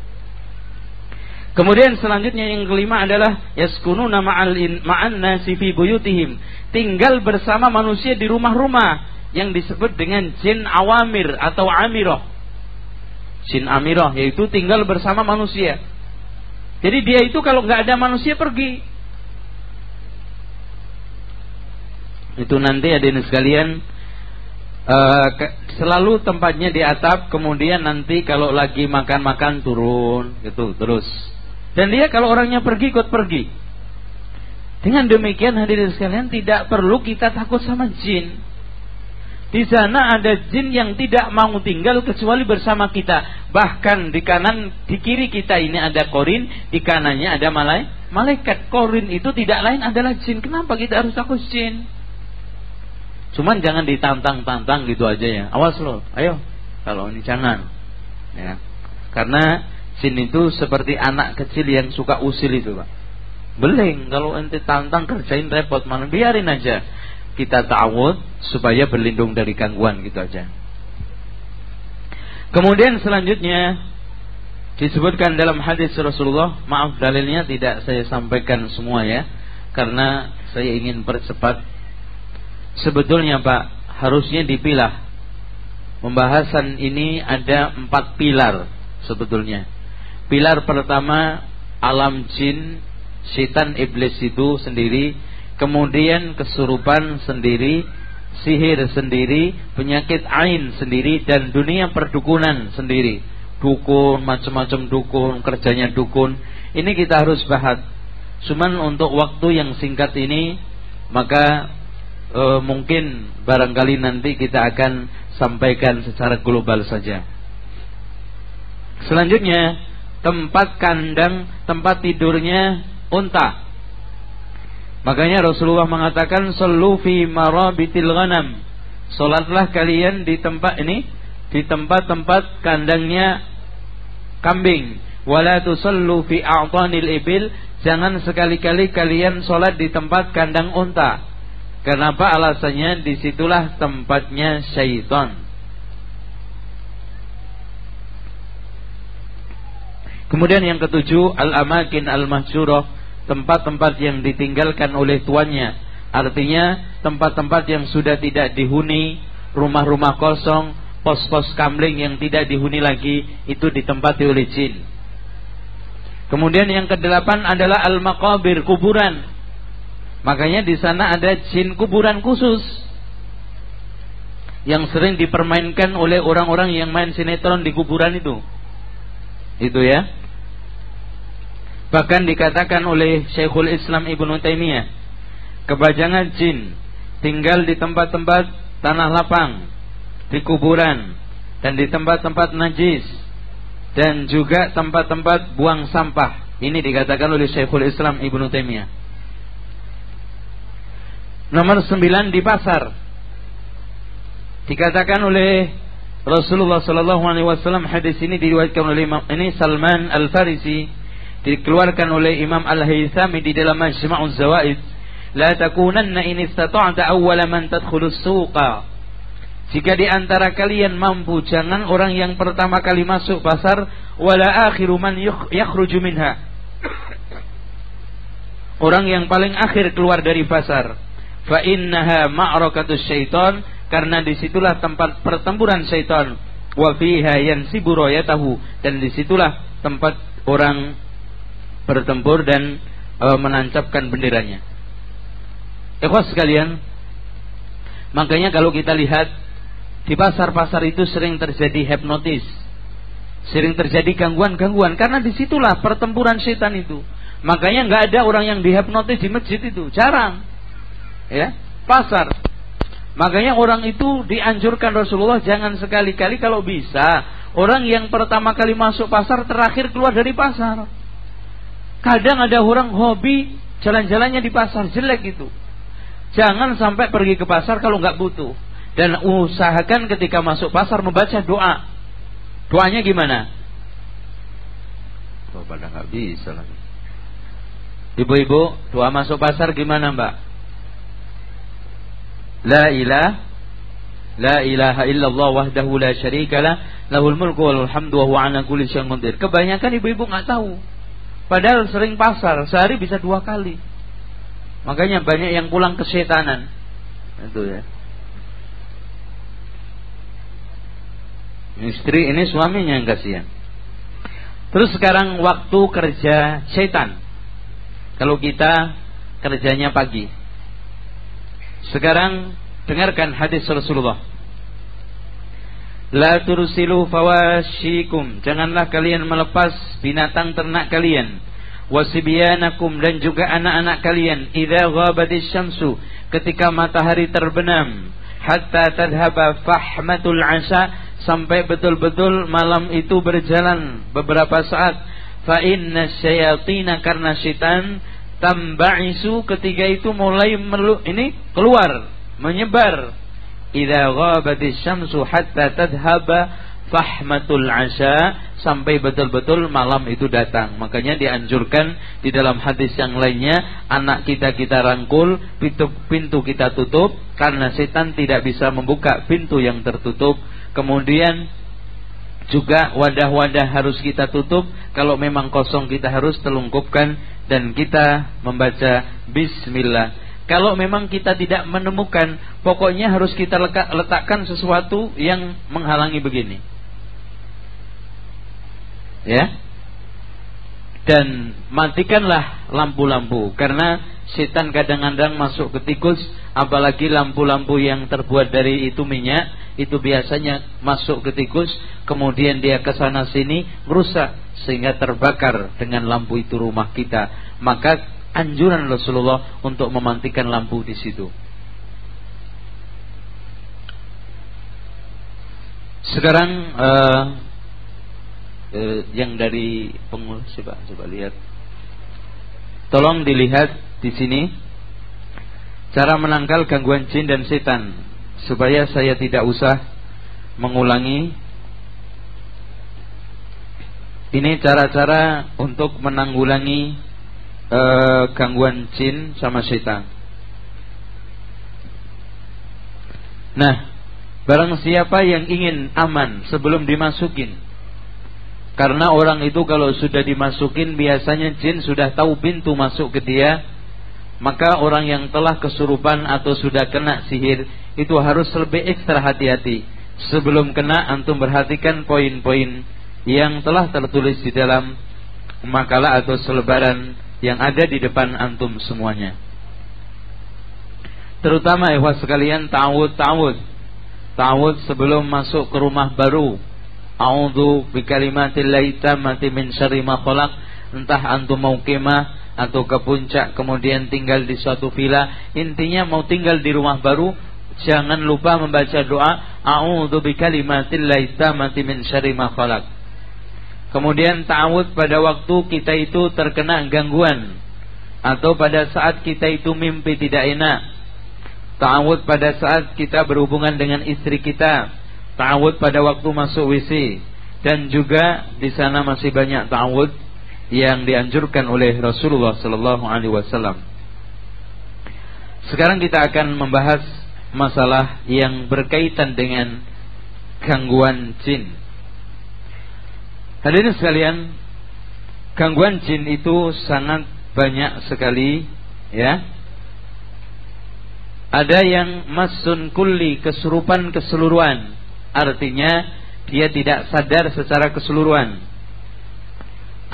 Kemudian selanjutnya yang kelima adalah yaskununa ma'al ma'an nasi fi buyutihim. Tinggal bersama manusia di rumah-rumah yang disebut dengan jin awamir atau amirah. Jin amirah yaitu tinggal bersama manusia. Jadi dia itu kalau nggak ada manusia pergi. Itu nanti ada sekalian uh, ke, selalu tempatnya di atap, kemudian nanti kalau lagi makan-makan turun gitu terus. Dan dia kalau orangnya pergi ikut pergi. Dengan demikian hadirin sekalian tidak perlu kita takut sama jin. Di sana ada jin yang tidak mau tinggal kecuali bersama kita. Bahkan di kanan, di kiri kita ini ada korin, di kanannya ada malai, malaikat. Korin itu tidak lain adalah jin. Kenapa kita harus takut jin? Cuman jangan ditantang-tantang gitu aja ya. Awas loh, ayo. Kalau ini jangan. Ya. Karena jin itu seperti anak kecil yang suka usil itu, Pak. Beling kalau ente tantang kerjain repot mana biarin aja kita ta'awud supaya berlindung dari gangguan gitu aja. Kemudian selanjutnya disebutkan dalam hadis Rasulullah, maaf dalilnya tidak saya sampaikan semua ya, karena saya ingin percepat. Sebetulnya Pak, harusnya dipilah. Pembahasan ini ada empat pilar sebetulnya. Pilar pertama alam jin, setan iblis itu sendiri kemudian kesurupan sendiri, sihir sendiri, penyakit ain sendiri dan dunia perdukunan sendiri. Dukun, macam-macam dukun, kerjanya dukun. Ini kita harus bahas. Cuman untuk waktu yang singkat ini maka e, mungkin barangkali nanti kita akan sampaikan secara global saja. Selanjutnya, tempat kandang, tempat tidurnya unta. Makanya Rasulullah mengatakan sallu fi marabitil ghanam. Salatlah kalian di tempat ini di tempat-tempat kandangnya kambing. Wala tusallu fi a'tanil ibil. Jangan sekali-kali kalian salat di tempat kandang unta. Kenapa alasannya di situlah tempatnya syaitan. Kemudian yang ketujuh al-amakin al-mahsyurah tempat-tempat yang ditinggalkan oleh tuannya. Artinya tempat-tempat yang sudah tidak dihuni, rumah-rumah kosong, pos-pos kamling yang tidak dihuni lagi itu ditempati oleh jin. Kemudian yang kedelapan adalah al-maqabir, kuburan. Makanya di sana ada jin kuburan khusus yang sering dipermainkan oleh orang-orang yang main sinetron di kuburan itu. Itu ya. Bahkan dikatakan oleh Syekhul Islam Ibnu Taimiyah, kebajangan jin tinggal di tempat-tempat tanah lapang, di kuburan, dan di tempat-tempat najis, dan juga tempat-tempat buang sampah. Ini dikatakan oleh Syekhul Islam Ibnu Taimiyah. Nomor sembilan di pasar. Dikatakan oleh Rasulullah Sallallahu Alaihi Wasallam hadis ini diriwayatkan oleh Imam ini Salman Al Farisi dikeluarkan oleh Imam Al-Haythami di dalam Majma'uz Zawaid. La takunanna in istata'ta awwala man tadkhulus suqa jika di antara kalian mampu jangan orang yang pertama kali masuk pasar wala akhiru man yakhruju minha. Orang yang paling akhir keluar dari pasar fa innaha ma'rakatus syaitan karena di situlah tempat pertempuran syaitan wa fiha yansibu rayatahu dan di situlah tempat orang bertempur dan e, menancapkan benderanya. Ikhwas sekalian, makanya kalau kita lihat di pasar-pasar itu sering terjadi hipnotis, sering terjadi gangguan-gangguan karena di situlah pertempuran setan itu. Makanya nggak ada orang yang dihipnotis di masjid itu, jarang. Ya, pasar. Makanya orang itu dianjurkan Rasulullah jangan sekali-kali kalau bisa orang yang pertama kali masuk pasar terakhir keluar dari pasar. Kadang ada orang hobi jalan-jalannya di pasar jelek itu. Jangan sampai pergi ke pasar kalau nggak butuh. Dan usahakan ketika masuk pasar membaca doa. Doanya gimana? Oh, pada nggak bisa lagi. Ibu-ibu, doa masuk pasar gimana mbak? La ilah La ilaha illallah wahdahu la syarikalah lahul mulku wal hamdu wa huwa ala kulli syai'in qadir. Kebanyakan ibu-ibu nggak tahu. Padahal sering pasar, sehari bisa dua kali. Makanya banyak yang pulang ke setanan. Itu ya. Istri ini suaminya yang kasihan. Terus sekarang waktu kerja setan. Kalau kita kerjanya pagi. Sekarang dengarkan hadis Rasulullah. La tursilu fawashikum. Janganlah kalian melepas binatang ternak kalian. Wasibiyanakum dan juga anak-anak kalian. Idza ghabatis syamsu. Ketika matahari terbenam. hatta tadhaba fahmatul asha sampai betul-betul malam itu berjalan beberapa saat fa inna syayatina karena syaitan tamba'isu ketika itu mulai melu, ini keluar menyebar idza ghabatis syamsu hatta tadhhaba fahmatul asya sampai betul-betul malam itu datang. Makanya dianjurkan di dalam hadis yang lainnya anak kita kita rangkul, pintu, pintu kita tutup karena setan tidak bisa membuka pintu yang tertutup. Kemudian juga wadah-wadah harus kita tutup. Kalau memang kosong kita harus telungkupkan dan kita membaca bismillah. Kalau memang kita tidak menemukan, pokoknya harus kita letakkan sesuatu yang menghalangi begini. Ya. Dan matikanlah lampu-lampu karena setan kadang-kadang masuk ke tikus, apalagi lampu-lampu yang terbuat dari itu minyak, itu biasanya masuk ke tikus, kemudian dia ke sana sini merusak sehingga terbakar dengan lampu itu rumah kita. Maka anjuran Rasulullah untuk mematikan lampu di situ. Sekarang uh, uh, yang dari pengurus coba coba lihat. Tolong dilihat di sini cara menangkal gangguan jin dan setan supaya saya tidak usah mengulangi ini cara-cara untuk menanggulangi uh, gangguan jin sama setan. Nah, barang siapa yang ingin aman sebelum dimasukin. Karena orang itu kalau sudah dimasukin biasanya jin sudah tahu pintu masuk ke dia. Maka orang yang telah kesurupan atau sudah kena sihir itu harus lebih ekstra hati-hati. Sebelum kena antum perhatikan poin-poin yang telah tertulis di dalam makalah atau selebaran yang ada di depan antum semuanya. Terutama ikhwas sekalian ta'awud-ta'awud. Ta'awud sebelum masuk ke rumah baru. A'udzu bikalimatillahi tammati min syarri ma khalaq. Entah antum mau kemah atau ke puncak kemudian tinggal di suatu villa, intinya mau tinggal di rumah baru, jangan lupa membaca doa a'udzu bikalimatillahi tammati min syarri ma khalaq. Kemudian ta'awud pada waktu kita itu terkena gangguan atau pada saat kita itu mimpi tidak enak. Ta'awud pada saat kita berhubungan dengan istri kita. Ta'awud pada waktu masuk WC dan juga di sana masih banyak ta'awud yang dianjurkan oleh Rasulullah sallallahu alaihi wasallam. Sekarang kita akan membahas masalah yang berkaitan dengan gangguan jin. Hadirin sekalian, gangguan jin itu sangat banyak sekali, ya. Ada yang masun kulli kesurupan keseluruhan, artinya dia tidak sadar secara keseluruhan.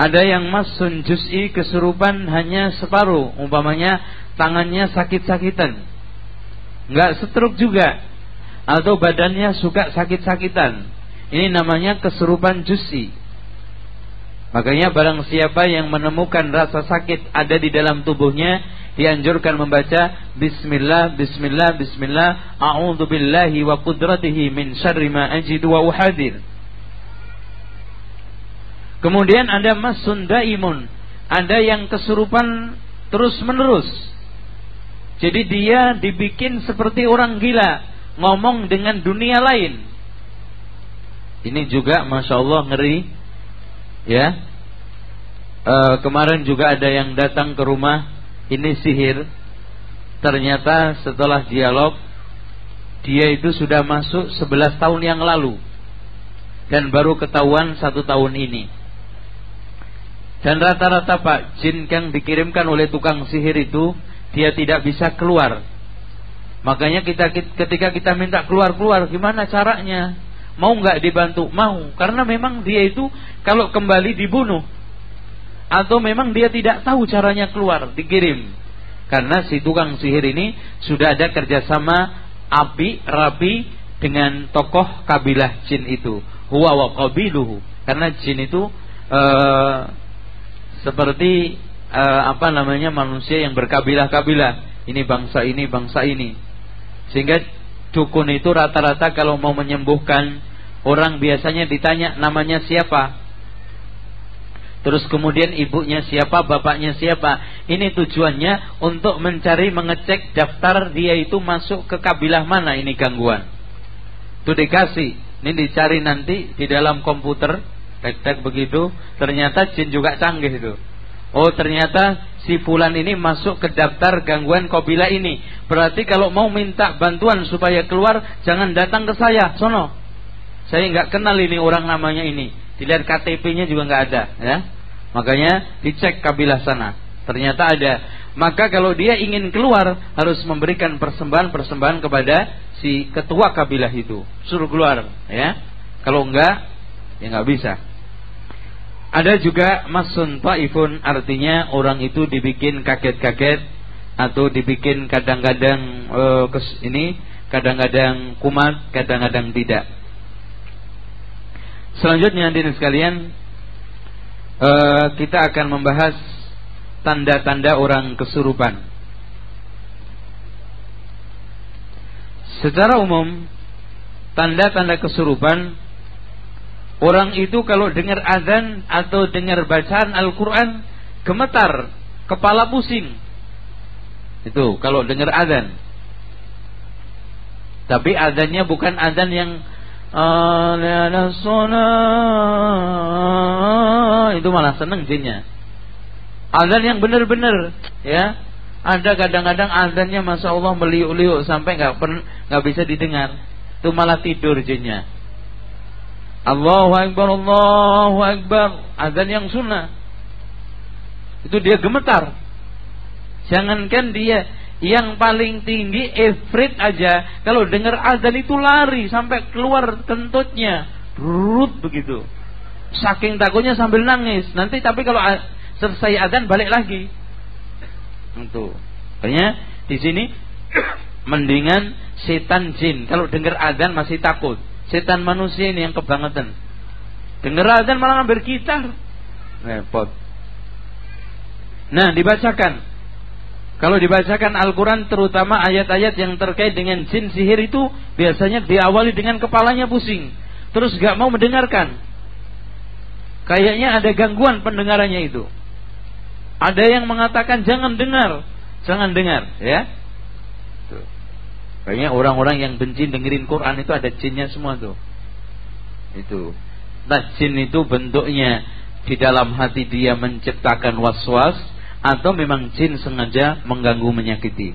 Ada yang masun juz'i kesurupan hanya separuh, umpamanya tangannya sakit-sakitan. Enggak setruk juga atau badannya suka sakit-sakitan. Ini namanya kesurupan juz'i. Makanya barang siapa yang menemukan rasa sakit ada di dalam tubuhnya dianjurkan membaca bismillah bismillah bismillah a'udzu billahi wa qudratihi min syarri ma ajidu wa uhadir. Kemudian ada masun daimun, ada yang kesurupan terus-menerus. Jadi dia dibikin seperti orang gila, ngomong dengan dunia lain. Ini juga masya Allah ngeri ya. E, kemarin juga ada yang datang ke rumah ini sihir. Ternyata setelah dialog dia itu sudah masuk 11 tahun yang lalu. Dan baru ketahuan satu tahun ini. Dan rata-rata pak jin yang dikirimkan oleh tukang sihir itu dia tidak bisa keluar. Makanya kita ketika kita minta keluar keluar gimana caranya Mau nggak dibantu? Mau, karena memang dia itu kalau kembali dibunuh atau memang dia tidak tahu caranya keluar, dikirim. Karena si tukang sihir ini sudah ada kerjasama api rapi dengan tokoh kabilah jin itu. Huwa wa qabiluhu. Karena jin itu uh, seperti uh, apa namanya manusia yang berkabilah-kabilah. Ini bangsa ini, bangsa ini. Sehingga Dukun itu rata-rata kalau mau menyembuhkan orang biasanya ditanya namanya siapa. Terus kemudian ibunya siapa, bapaknya siapa. Ini tujuannya untuk mencari mengecek daftar dia itu masuk ke kabilah mana ini gangguan. Itu dikasih. Ini dicari nanti di dalam komputer, tek-tek begitu. Ternyata jin juga canggih itu. Oh ternyata si fulan ini masuk ke daftar gangguan kabilah ini. Berarti kalau mau minta bantuan supaya keluar, jangan datang ke saya, sono. Saya nggak kenal ini orang namanya ini. Dilihat KTP-nya juga nggak ada, ya. Makanya dicek kabilah sana. Ternyata ada. Maka kalau dia ingin keluar harus memberikan persembahan-persembahan kepada si ketua kabilah itu. Suruh keluar, ya. Kalau enggak, ya nggak bisa. Ada juga masun taifun artinya orang itu dibikin kaget-kaget atau dibikin kadang-kadang uh, ini kadang-kadang kumat, kadang-kadang tidak. Selanjutnya hadirin sekalian uh, kita akan membahas tanda-tanda orang kesurupan. Secara umum tanda-tanda kesurupan Orang itu kalau dengar azan atau dengar bacaan Al-Quran gemetar, kepala pusing. Itu kalau dengar azan. Tapi azannya bukan azan yang itu malah seneng jinnya. Azan yang benar-benar ya. Ada kadang-kadang azannya masya Allah meliuk-liuk sampai nggak nggak bisa didengar. Itu malah tidur jinnya. Allahu Akbar, Allahu Akbar. Azan yang sunnah. Itu dia gemetar. Jangankan dia yang paling tinggi ifrit aja kalau dengar azan itu lari sampai keluar kentutnya rut begitu saking takutnya sambil nangis nanti tapi kalau selesai azan balik lagi itu makanya di sini mendingan setan jin kalau dengar azan masih takut Setan manusia ini yang kebangetan. Dengar azan malah ngambil gitar. Repot. Nah, dibacakan. Kalau dibacakan Al-Quran terutama ayat-ayat yang terkait dengan jin sihir itu biasanya diawali dengan kepalanya pusing. Terus gak mau mendengarkan. Kayaknya ada gangguan pendengarannya itu. Ada yang mengatakan jangan dengar. Jangan dengar. Ya. Kayaknya orang-orang yang benci dengerin Quran itu ada jinnya semua tuh. Itu. Nah jin itu bentuknya di dalam hati dia menciptakan was-was atau memang jin sengaja mengganggu menyakiti.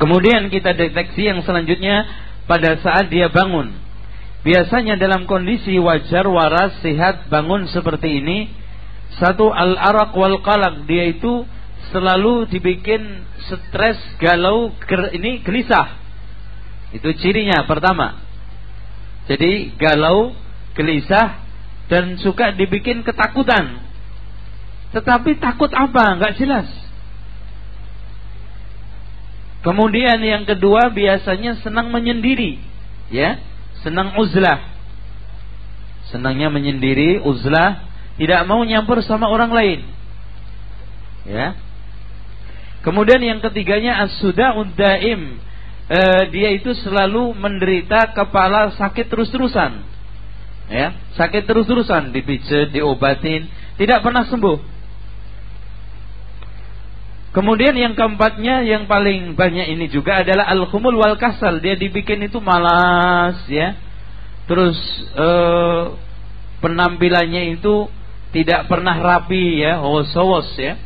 Kemudian kita deteksi yang selanjutnya pada saat dia bangun. Biasanya dalam kondisi wajar, waras, sehat, bangun seperti ini, satu al-araq wal dia itu selalu dibikin stres, galau, ini gelisah. Itu cirinya pertama. Jadi galau, gelisah dan suka dibikin ketakutan. Tetapi takut apa? Enggak jelas. Kemudian yang kedua biasanya senang menyendiri, ya, senang uzlah. Senangnya menyendiri, uzlah, tidak mau nyampur sama orang lain. Ya, Kemudian yang ketiganya as-suda daim. E, dia itu selalu menderita kepala sakit terus-terusan. Ya, sakit terus-terusan, dipijat, diobatin, tidak pernah sembuh. Kemudian yang keempatnya yang paling banyak ini juga adalah al-khumul wal kasal. Dia dibikin itu malas ya. Terus e, penampilannya itu tidak pernah rapi ya, hos-hos ya.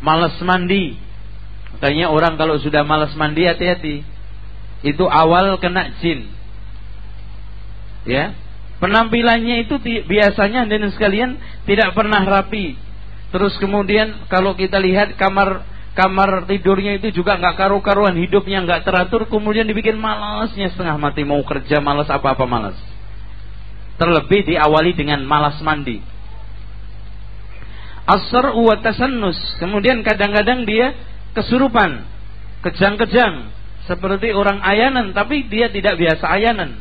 Malas mandi. Makanya orang kalau sudah malas mandi hati-hati. Itu awal kena jin. Ya. Penampilannya itu biasanya dan sekalian tidak pernah rapi. Terus kemudian kalau kita lihat kamar kamar tidurnya itu juga nggak karu-karuan, hidupnya nggak teratur, kemudian dibikin malasnya setengah mati mau kerja malas apa-apa malas. Terlebih diawali dengan malas mandi. Asr wa tasannus. Kemudian kadang-kadang dia kesurupan, kejang-kejang, seperti orang ayanan, tapi dia tidak biasa ayanan.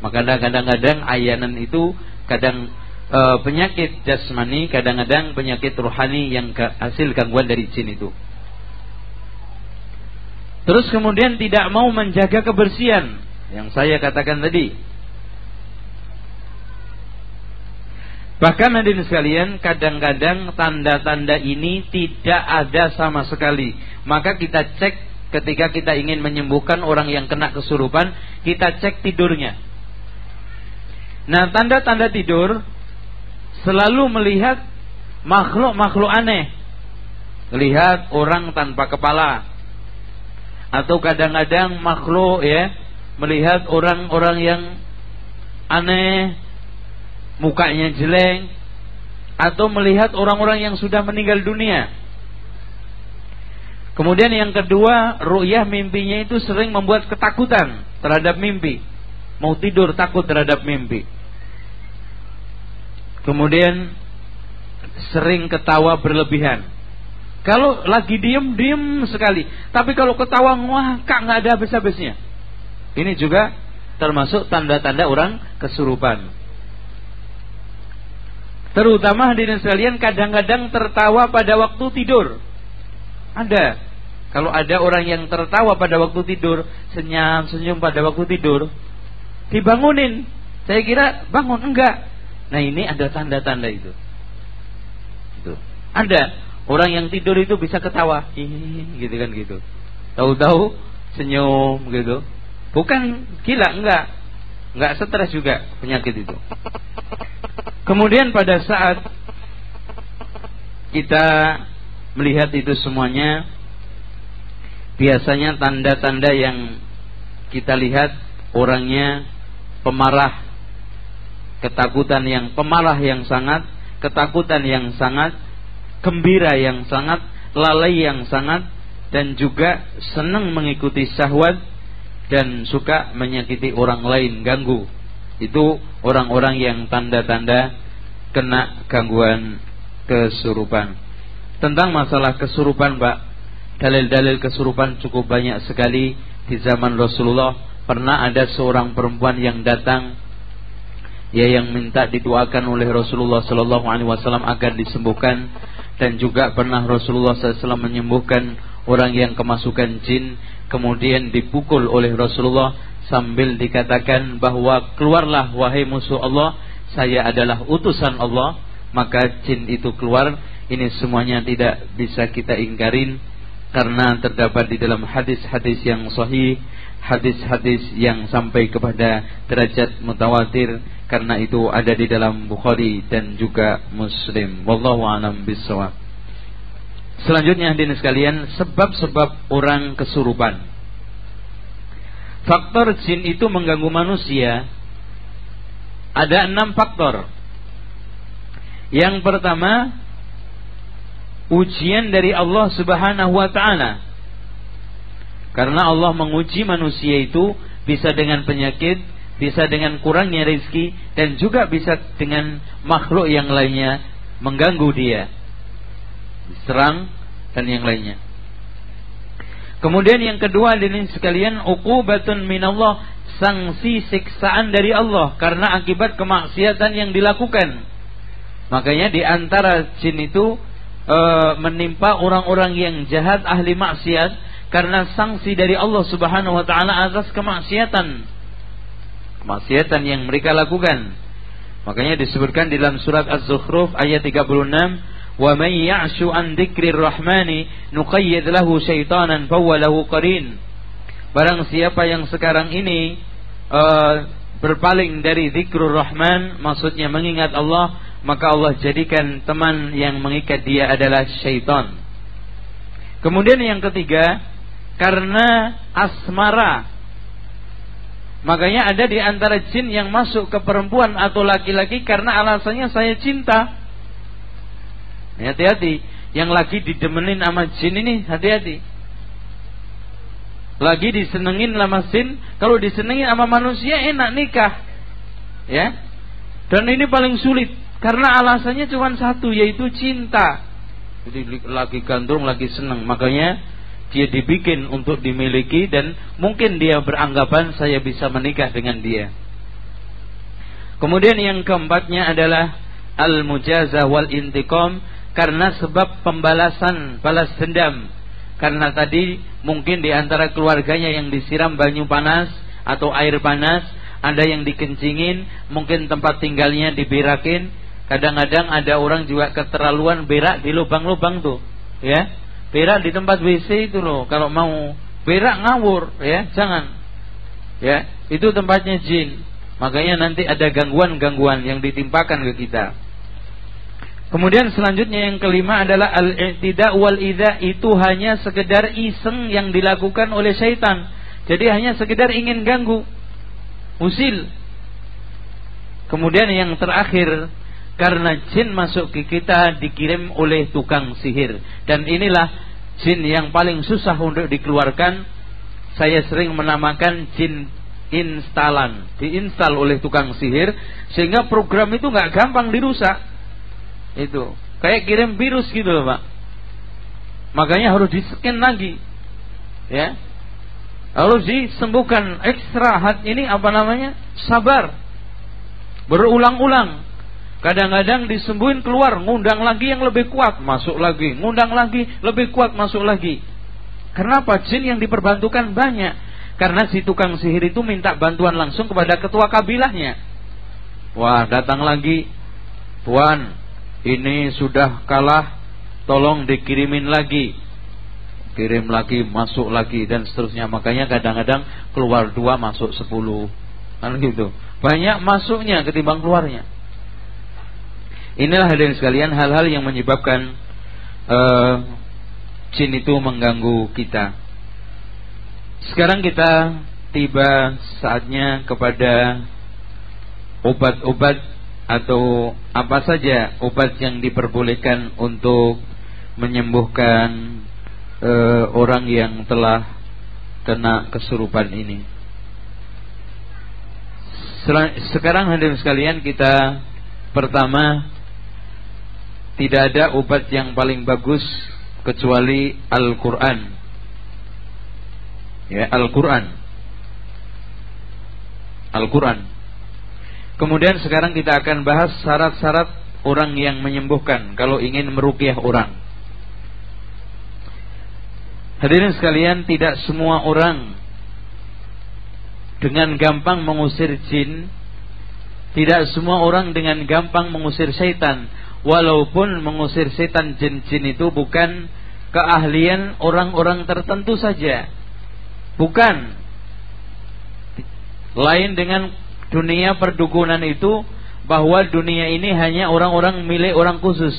Maka kadang-kadang ayanan itu kadang e, penyakit jasmani, kadang-kadang penyakit rohani yang hasil gangguan dari jin itu. Terus kemudian tidak mau menjaga kebersihan yang saya katakan tadi. Bahkan hadirin sekalian, kadang-kadang tanda-tanda ini tidak ada sama sekali. Maka kita cek ketika kita ingin menyembuhkan orang yang kena kesurupan, kita cek tidurnya. Nah, tanda-tanda tidur selalu melihat makhluk-makhluk aneh. Lihat orang tanpa kepala. Atau kadang-kadang makhluk ya, melihat orang-orang yang aneh, mukanya jelek atau melihat orang-orang yang sudah meninggal dunia. Kemudian yang kedua, ru'yah mimpinya itu sering membuat ketakutan terhadap mimpi. Mau tidur takut terhadap mimpi. Kemudian sering ketawa berlebihan. Kalau lagi diem, diem sekali. Tapi kalau ketawa, wah, kak nggak ada habis-habisnya. Ini juga termasuk tanda-tanda orang kesurupan. Terutama hadirin sekalian kadang-kadang tertawa pada waktu tidur. Ada. Kalau ada orang yang tertawa pada waktu tidur, senyum-senyum pada waktu tidur, dibangunin. Saya kira bangun enggak. Nah, ini ada tanda-tanda itu. Itu. Ada orang yang tidur itu bisa ketawa, gitu kan gitu. Tahu-tahu senyum gitu. Bukan gila enggak. Enggak stres juga penyakit itu. Kemudian pada saat kita melihat itu semuanya biasanya tanda-tanda yang kita lihat orangnya pemarah ketakutan yang pemarah yang sangat ketakutan yang sangat gembira yang sangat lalai yang sangat dan juga senang mengikuti syahwat dan suka menyakiti orang lain ganggu itu orang-orang yang tanda-tanda kena gangguan kesurupan. Tentang masalah kesurupan, Pak, dalil-dalil kesurupan cukup banyak sekali di zaman Rasulullah. Pernah ada seorang perempuan yang datang ya yang minta didoakan oleh Rasulullah sallallahu alaihi wasallam agar disembuhkan. Dan juga pernah Rasulullah SAW menyembuhkan orang yang kemasukan jin kemudian dipukul oleh Rasulullah sambil dikatakan bahwa keluarlah wahai musuh Allah saya adalah utusan Allah. Maka jin itu keluar. Ini semuanya tidak bisa kita ingkarin karena terdapat di dalam hadis-hadis yang sahih hadis-hadis yang sampai kepada derajat mutawatir karena itu ada di dalam Bukhari dan juga Muslim. Wallahu alam bisawab Selanjutnya hadirin sekalian sebab-sebab orang kesurupan. Faktor jin itu mengganggu manusia. Ada enam faktor. Yang pertama, ujian dari Allah Subhanahu wa taala. Karena Allah menguji manusia itu bisa dengan penyakit, bisa dengan kurangnya rezeki dan juga bisa dengan makhluk yang lainnya mengganggu dia. Serang dan yang lainnya. Kemudian yang kedua ini sekalian uqubatun minallah sanksi siksaan dari Allah karena akibat kemaksiatan yang dilakukan. Makanya di antara jin itu e, menimpa orang-orang yang jahat ahli maksiat karena sanksi dari Allah Subhanahu wa taala atas kemaksiatan. Kemaksiatan yang mereka lakukan. Makanya disebutkan dalam surat Az-Zukhruf ayat 36 wa an dzikrir rahmani nuqayyid lahu syaitanan fahuwa lahu qarin barang siapa yang sekarang ini uh, berpaling dari zikrul rahman maksudnya mengingat Allah maka Allah jadikan teman yang mengikat dia adalah syaitan kemudian yang ketiga karena asmara makanya ada di antara jin yang masuk ke perempuan atau laki-laki karena alasannya saya cinta Hati-hati. Yang lagi didemenin sama jin ini hati-hati. Lagi disenengin sama jin, kalau disenengin sama manusia enak nikah. Ya. Dan ini paling sulit karena alasannya cuma satu yaitu cinta. Jadi lagi gandrung, lagi seneng. Makanya dia dibikin untuk dimiliki dan mungkin dia beranggapan saya bisa menikah dengan dia. Kemudian yang keempatnya adalah al-mujazah wal intiqam karena sebab pembalasan balas dendam karena tadi mungkin di antara keluarganya yang disiram banyu panas atau air panas, ada yang dikencingin, mungkin tempat tinggalnya diberakin. Kadang-kadang ada orang juga keterlaluan berak di lubang-lubang tuh, ya. Berak di tempat WC itu loh, kalau mau berak ngawur, ya, jangan. Ya, itu tempatnya jin. Makanya nanti ada gangguan-gangguan yang ditimpakan ke kita. Kemudian selanjutnya yang kelima adalah al-i'tida wal itu hanya sekedar iseng yang dilakukan oleh syaitan. Jadi hanya sekedar ingin ganggu, usil. Kemudian yang terakhir karena jin masuk ke kita dikirim oleh tukang sihir. Dan inilah jin yang paling susah untuk dikeluarkan. Saya sering menamakan jin instalan, diinstal oleh tukang sihir sehingga program itu nggak gampang dirusak. Itu. Kayak kirim virus gitu loh pak. Makanya harus di scan lagi. Ya. Harus disembuhkan. Ekstra hat ini apa namanya? Sabar. Berulang-ulang kadang-kadang disembuhin keluar ngundang lagi yang lebih kuat masuk lagi ngundang lagi lebih kuat masuk lagi kenapa jin yang diperbantukan banyak karena si tukang sihir itu minta bantuan langsung kepada ketua kabilahnya wah datang lagi tuan ini sudah kalah, tolong dikirimin lagi. Kirim lagi, masuk lagi dan seterusnya. Makanya kadang-kadang keluar dua masuk sepuluh. Kan gitu. Banyak masuknya ketimbang keluarnya. Inilah hadirin sekalian hal-hal yang menyebabkan uh, jin itu mengganggu kita. Sekarang kita tiba saatnya kepada obat-obat atau apa saja obat yang diperbolehkan untuk menyembuhkan e, orang yang telah kena kesurupan ini. Sekarang hadirin sekalian kita pertama tidak ada obat yang paling bagus kecuali Al-Qur'an. Ya, Al-Qur'an. Al-Qur'an. Kemudian sekarang kita akan bahas syarat-syarat orang yang menyembuhkan kalau ingin merukyah orang. Hadirin sekalian, tidak semua orang dengan gampang mengusir jin, tidak semua orang dengan gampang mengusir setan, walaupun mengusir setan jin-jin itu bukan keahlian orang-orang tertentu saja. Bukan. Lain dengan dunia perdukunan itu bahwa dunia ini hanya orang-orang milik orang khusus.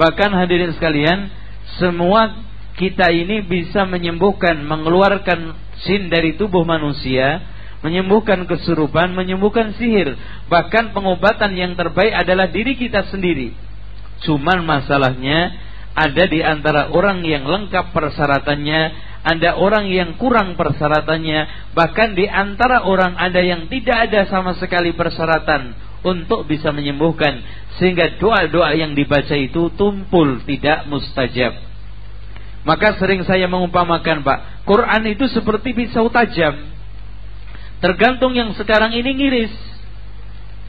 Bahkan hadirin sekalian, semua kita ini bisa menyembuhkan, mengeluarkan sin dari tubuh manusia, menyembuhkan kesurupan, menyembuhkan sihir. Bahkan pengobatan yang terbaik adalah diri kita sendiri. Cuman masalahnya ada di antara orang yang lengkap persyaratannya ada orang yang kurang persyaratannya, bahkan di antara orang ada yang tidak ada sama sekali persyaratan untuk bisa menyembuhkan, sehingga doa-doa yang dibaca itu tumpul tidak mustajab. Maka sering saya mengumpamakan, Pak, Quran itu seperti pisau tajam. Tergantung yang sekarang ini ngiris.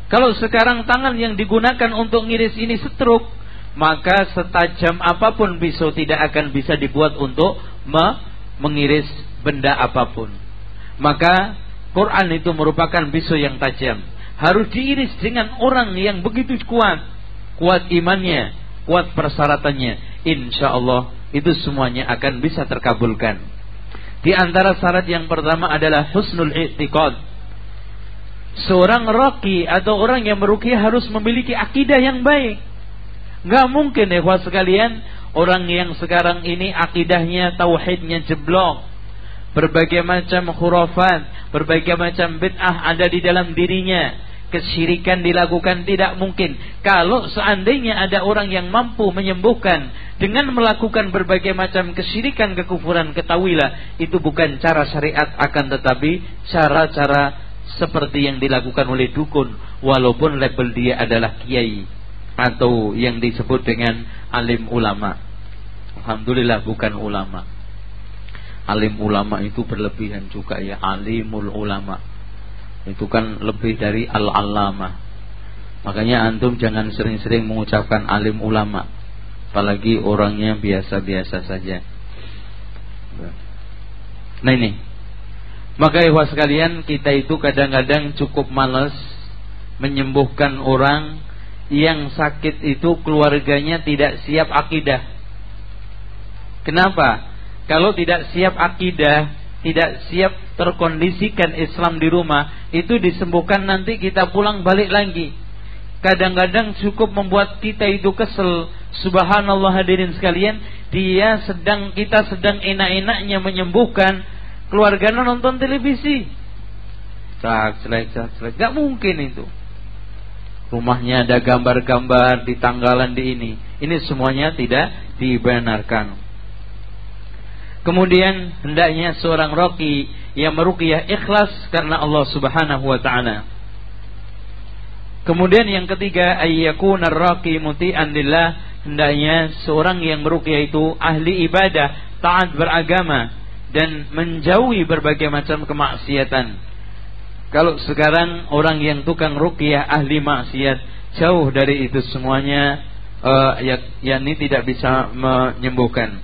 Kalau sekarang tangan yang digunakan untuk ngiris ini setruk, maka setajam apa pun pisau tidak akan bisa dibuat untuk mengiris benda apa pun. Maka Quran itu merupakan pisau yang tajam. Harus diiris dengan orang yang begitu kuat. Kuat imannya, kuat persyaratannya. Insya Allah itu semuanya akan bisa terkabulkan. Di antara syarat yang pertama adalah husnul i'tiqad. Seorang roki atau orang yang meruki harus memiliki akidah yang baik. Gak mungkin ya sekalian Orang yang sekarang ini akidahnya tauhidnya jeblok. Berbagai macam khurafat, berbagai macam bid'ah ada di dalam dirinya. Kesyirikan dilakukan tidak mungkin. Kalau seandainya ada orang yang mampu menyembuhkan dengan melakukan berbagai macam kesyirikan, kekufuran, ketahuilah itu bukan cara syariat akan tetapi cara-cara seperti yang dilakukan oleh dukun walaupun label dia adalah kiai atau yang disebut dengan alim ulama. Alhamdulillah bukan ulama. Alim ulama itu berlebihan juga ya. Alimul ulama. Itu kan lebih dari al-alama. Makanya antum jangan sering-sering mengucapkan alim ulama. Apalagi orangnya biasa-biasa saja. Nah ini. Maka ikhwas sekalian, kita itu kadang-kadang cukup males menyembuhkan orang yang sakit itu keluarganya tidak siap akidah. Kenapa? Kalau tidak siap akidah, tidak siap terkondisikan Islam di rumah, itu disembuhkan nanti kita pulang balik lagi. Kadang-kadang cukup membuat kita itu kesel. Subhanallah hadirin sekalian, dia sedang kita sedang enak-enaknya menyembuhkan, keluarganya nonton televisi. Cak, celek, cak, celek. Gak mungkin itu. Rumahnya ada gambar-gambar di tanggalan di ini. Ini semuanya tidak dibenarkan. Kemudian hendaknya seorang roki yang meruqyah ikhlas karena Allah Subhanahu wa taala. Kemudian yang ketiga ayyakuna raqi muti'an lillah hendaknya seorang yang meruqyah itu ahli ibadah, taat beragama dan menjauhi berbagai macam kemaksiatan. Kalau sekarang orang yang tukang ruqyah ahli maksiat jauh dari itu semuanya uh, ya, ya ini tidak bisa menyembuhkan.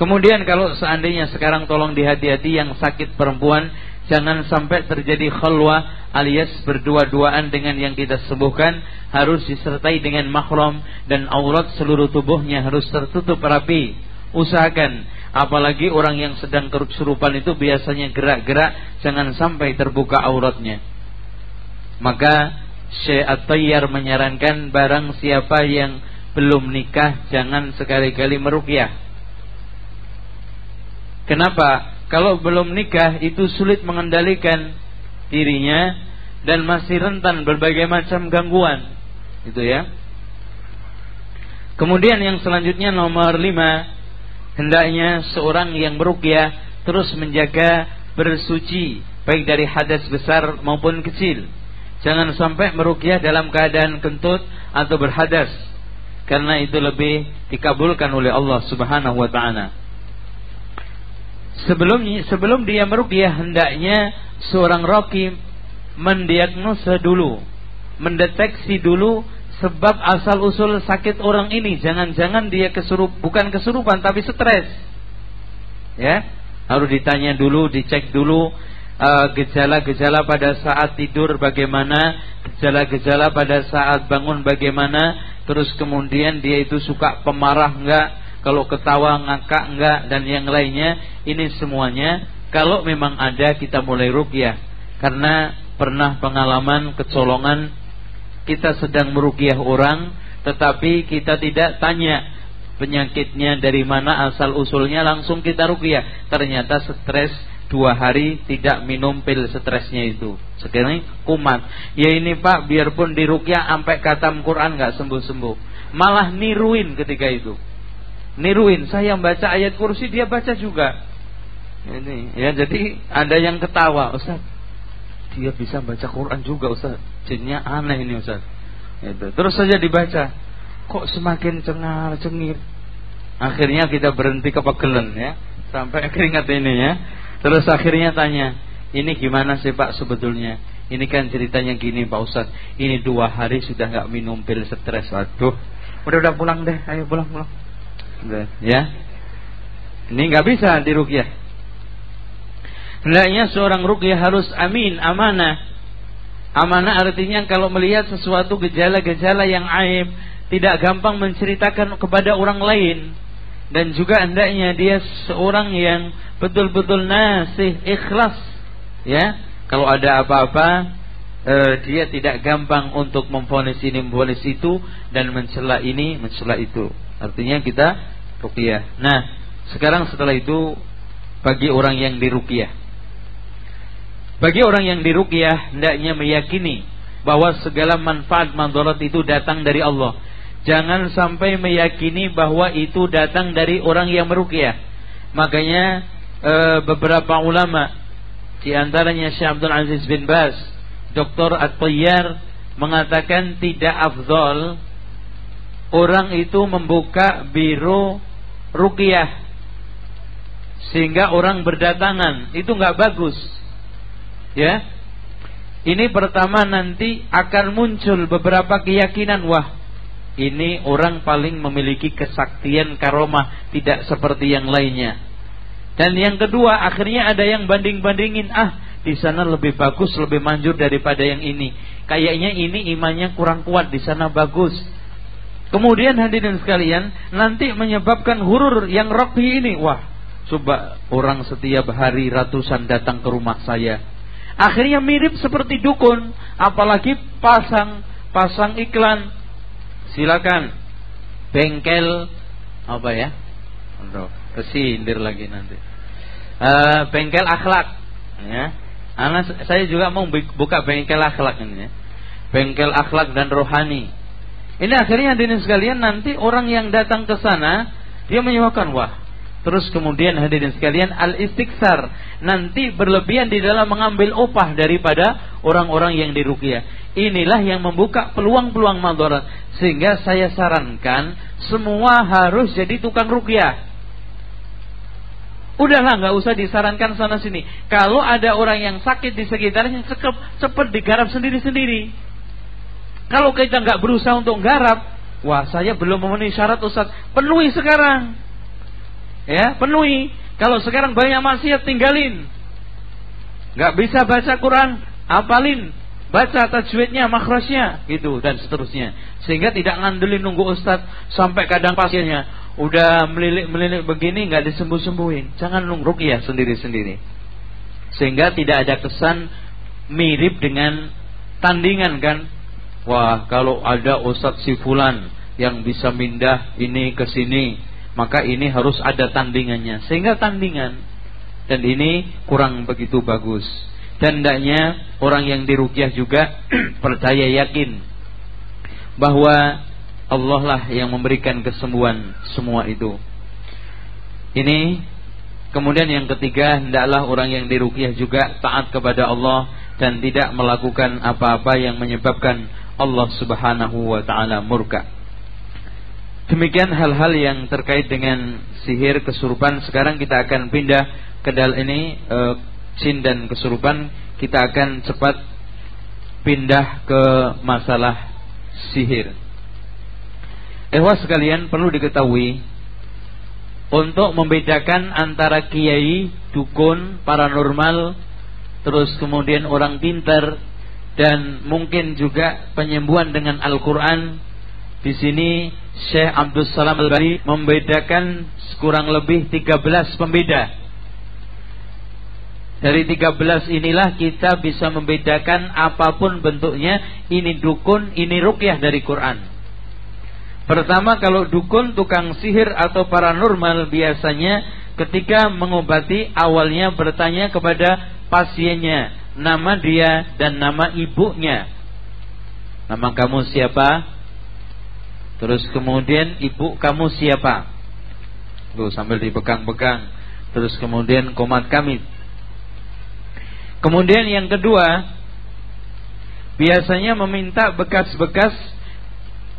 Kemudian kalau seandainya sekarang tolong dihati-hati yang sakit perempuan jangan sampai terjadi khalwa alias berdua-duaan dengan yang kita sembuhkan harus disertai dengan mahram dan aurat seluruh tubuhnya harus tertutup rapi. Usahakan apalagi orang yang sedang kesurupan itu biasanya gerak-gerak jangan sampai terbuka auratnya. Maka Syekh At-Tayyar menyarankan barang siapa yang belum nikah jangan sekali-kali merukyah Kenapa? Kalau belum nikah itu sulit mengendalikan dirinya dan masih rentan berbagai macam gangguan. Itu ya. Kemudian yang selanjutnya nomor lima hendaknya seorang yang berukyah terus menjaga bersuci baik dari hadas besar maupun kecil. Jangan sampai merukyah dalam keadaan kentut atau berhadas karena itu lebih dikabulkan oleh Allah Subhanahu wa taala sebelum sebelum dia meruqyah hendaknya seorang roki mendiagnosa dulu, mendeteksi dulu sebab asal usul sakit orang ini. Jangan-jangan dia kesurup bukan kesurupan tapi stres. Ya, harus ditanya dulu, dicek dulu uh, gejala-gejala uh, pada saat tidur bagaimana, gejala-gejala pada saat bangun bagaimana, terus kemudian dia itu suka pemarah enggak, kalau ketawa ngakak enggak dan yang lainnya ini semuanya kalau memang ada kita mulai rukyah karena pernah pengalaman kecolongan kita sedang merukyah orang tetapi kita tidak tanya penyakitnya dari mana asal usulnya langsung kita rukyah ternyata stres dua hari tidak minum pil stresnya itu. Sekarang kumat. Ya ini pak biarpun dirukyah sampai katam Quran nggak sembuh sembuh malah niruin ketika itu. Niruin. Saya baca ayat kursi dia baca juga. Ini ya jadi ada yang ketawa Ustaz dia bisa baca Quran juga Ustaz. Jinnya aneh ini Ustaz. Itu terus saja dibaca. Kok semakin cengar cengir. Akhirnya kita berhenti kepegelen ya. Sampai keringat ini ya. Terus akhirnya tanya ini gimana sih Pak sebetulnya? Ini kan ceritanya gini Pak Ustaz. Ini dua hari sudah nggak minum pil stres. Waduh. Udah udah pulang deh. Ayo pulang pulang. Ya. Ini nggak bisa dirukyah. Hendaknya seorang rukyah harus amin, amanah. Amanah artinya kalau melihat sesuatu gejala-gejala yang aib, tidak gampang menceritakan kepada orang lain. Dan juga hendaknya dia seorang yang betul-betul nasih, ikhlas. Ya, kalau ada apa-apa, eh, dia tidak gampang untuk memfonis ini, memfonis itu, dan mencela ini, mencela itu. Artinya kita ruqyah. Nah, sekarang setelah itu bagi orang yang diruqyah. Bagi orang yang diruqyah hendaknya meyakini bahwa segala manfaat mandarat itu datang dari Allah. Jangan sampai meyakini bahwa itu datang dari orang yang meruqyah. Makanya e, beberapa ulama di antaranya Syekh Abdul Aziz bin Baz, Dr. At-Tayyar mengatakan tidak afdol orang itu membuka biro rukiah sehingga orang berdatangan itu nggak bagus ya ini pertama nanti akan muncul beberapa keyakinan wah ini orang paling memiliki kesaktian karomah tidak seperti yang lainnya Dan yang kedua, akhirnya ada yang banding-bandingin, ah, di sana lebih bagus, lebih manjur daripada yang ini. Kayaknya ini imannya kurang kuat, di sana bagus. Kemudian hadirin sekalian, nanti menyebabkan hurur yang rohbi ini. Wah, coba orang setiap hari ratusan datang ke rumah saya. Akhirnya mirip seperti dukun, apalagi pasang pasang iklan. Silakan bengkel apa ya? Untuk kesindir lagi nanti. Uh, bengkel akhlak ya. Anak saya juga mau buka bengkel akhlak ini ya. Bengkel akhlak dan rohani ini akhirnya hadirin sekalian nanti orang yang datang ke sana dia menyewakan wah. Terus kemudian hadirin sekalian al istiksar nanti berlebihan di dalam mengambil upah daripada orang-orang yang diruqyah. Inilah yang membuka peluang-peluang madarat sehingga saya sarankan semua harus jadi tukang ruqyah. Udahlah nggak usah disarankan sana sini. Kalau ada orang yang sakit di sekitarnya cepat cepat digarap sendiri-sendiri. Kalau kita nggak berusaha untuk garap, wah saya belum memenuhi syarat Ustaz. Penuhi sekarang. Ya, penuhi. Kalau sekarang banyak maksiat tinggalin. Nggak bisa baca Quran, apalin. Baca tajwidnya, makhrajnya, gitu dan seterusnya. Sehingga tidak ngandelin nunggu Ustaz sampai kadang pasiennya udah melilik-melilik begini nggak disembuh-sembuhin. Jangan nunggu ya sendiri-sendiri. Sehingga tidak ada kesan mirip dengan tandingan kan Wah, kalau ada Ustadz si fulan yang bisa mindah ini ke sini, maka ini harus ada tandingannya. Sehingga tandingan dan ini kurang begitu bagus. Dan hendaknya orang yang dirukyah juga percaya yakin bahwa Allah lah yang memberikan kesembuhan semua itu. Ini kemudian yang ketiga hendaklah orang yang dirukyah juga taat kepada Allah dan tidak melakukan apa-apa yang menyebabkan Allah Subhanahu wa taala murka. Demikian hal-hal yang terkait dengan sihir kesurupan. Sekarang kita akan pindah ke dal ini e, jin dan kesurupan. Kita akan cepat pindah ke masalah sihir. Ehwa sekalian perlu diketahui untuk membedakan antara kiai, dukun, paranormal, terus kemudian orang pintar dan mungkin juga penyembuhan dengan Al-Quran. Di sini Syekh Abdul Salam Al-Bari membedakan kurang lebih 13 pembeda. Dari 13 inilah kita bisa membedakan apa pun bentuknya, ini dukun, ini rukyah dari Quran. Pertama kalau dukun, tukang sihir atau paranormal biasanya ketika mengobati awalnya bertanya kepada pasiennya, nama dia dan nama ibunya. Nama kamu siapa? Terus kemudian ibu kamu siapa? Tuh sambil dipegang-pegang. Terus kemudian komat kami. Kemudian yang kedua, biasanya meminta bekas-bekas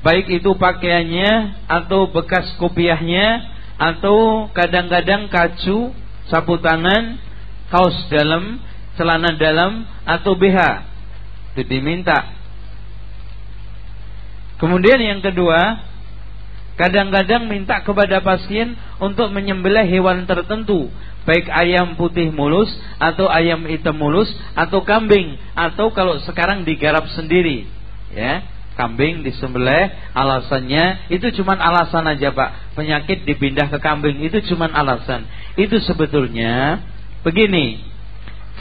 baik itu pakaiannya atau bekas kopiahnya atau kadang-kadang kacu, sapu tangan, kaos dalam celana dalam atau BH. Itu diminta. Kemudian yang kedua, kadang-kadang minta kepada pasien untuk menyembelih hewan tertentu, baik ayam putih mulus atau ayam hitam mulus atau kambing atau kalau sekarang digarap sendiri, ya. Kambing disembelih alasannya itu cuma alasan aja Pak. Penyakit dipindah ke kambing itu cuma alasan. Itu sebetulnya begini,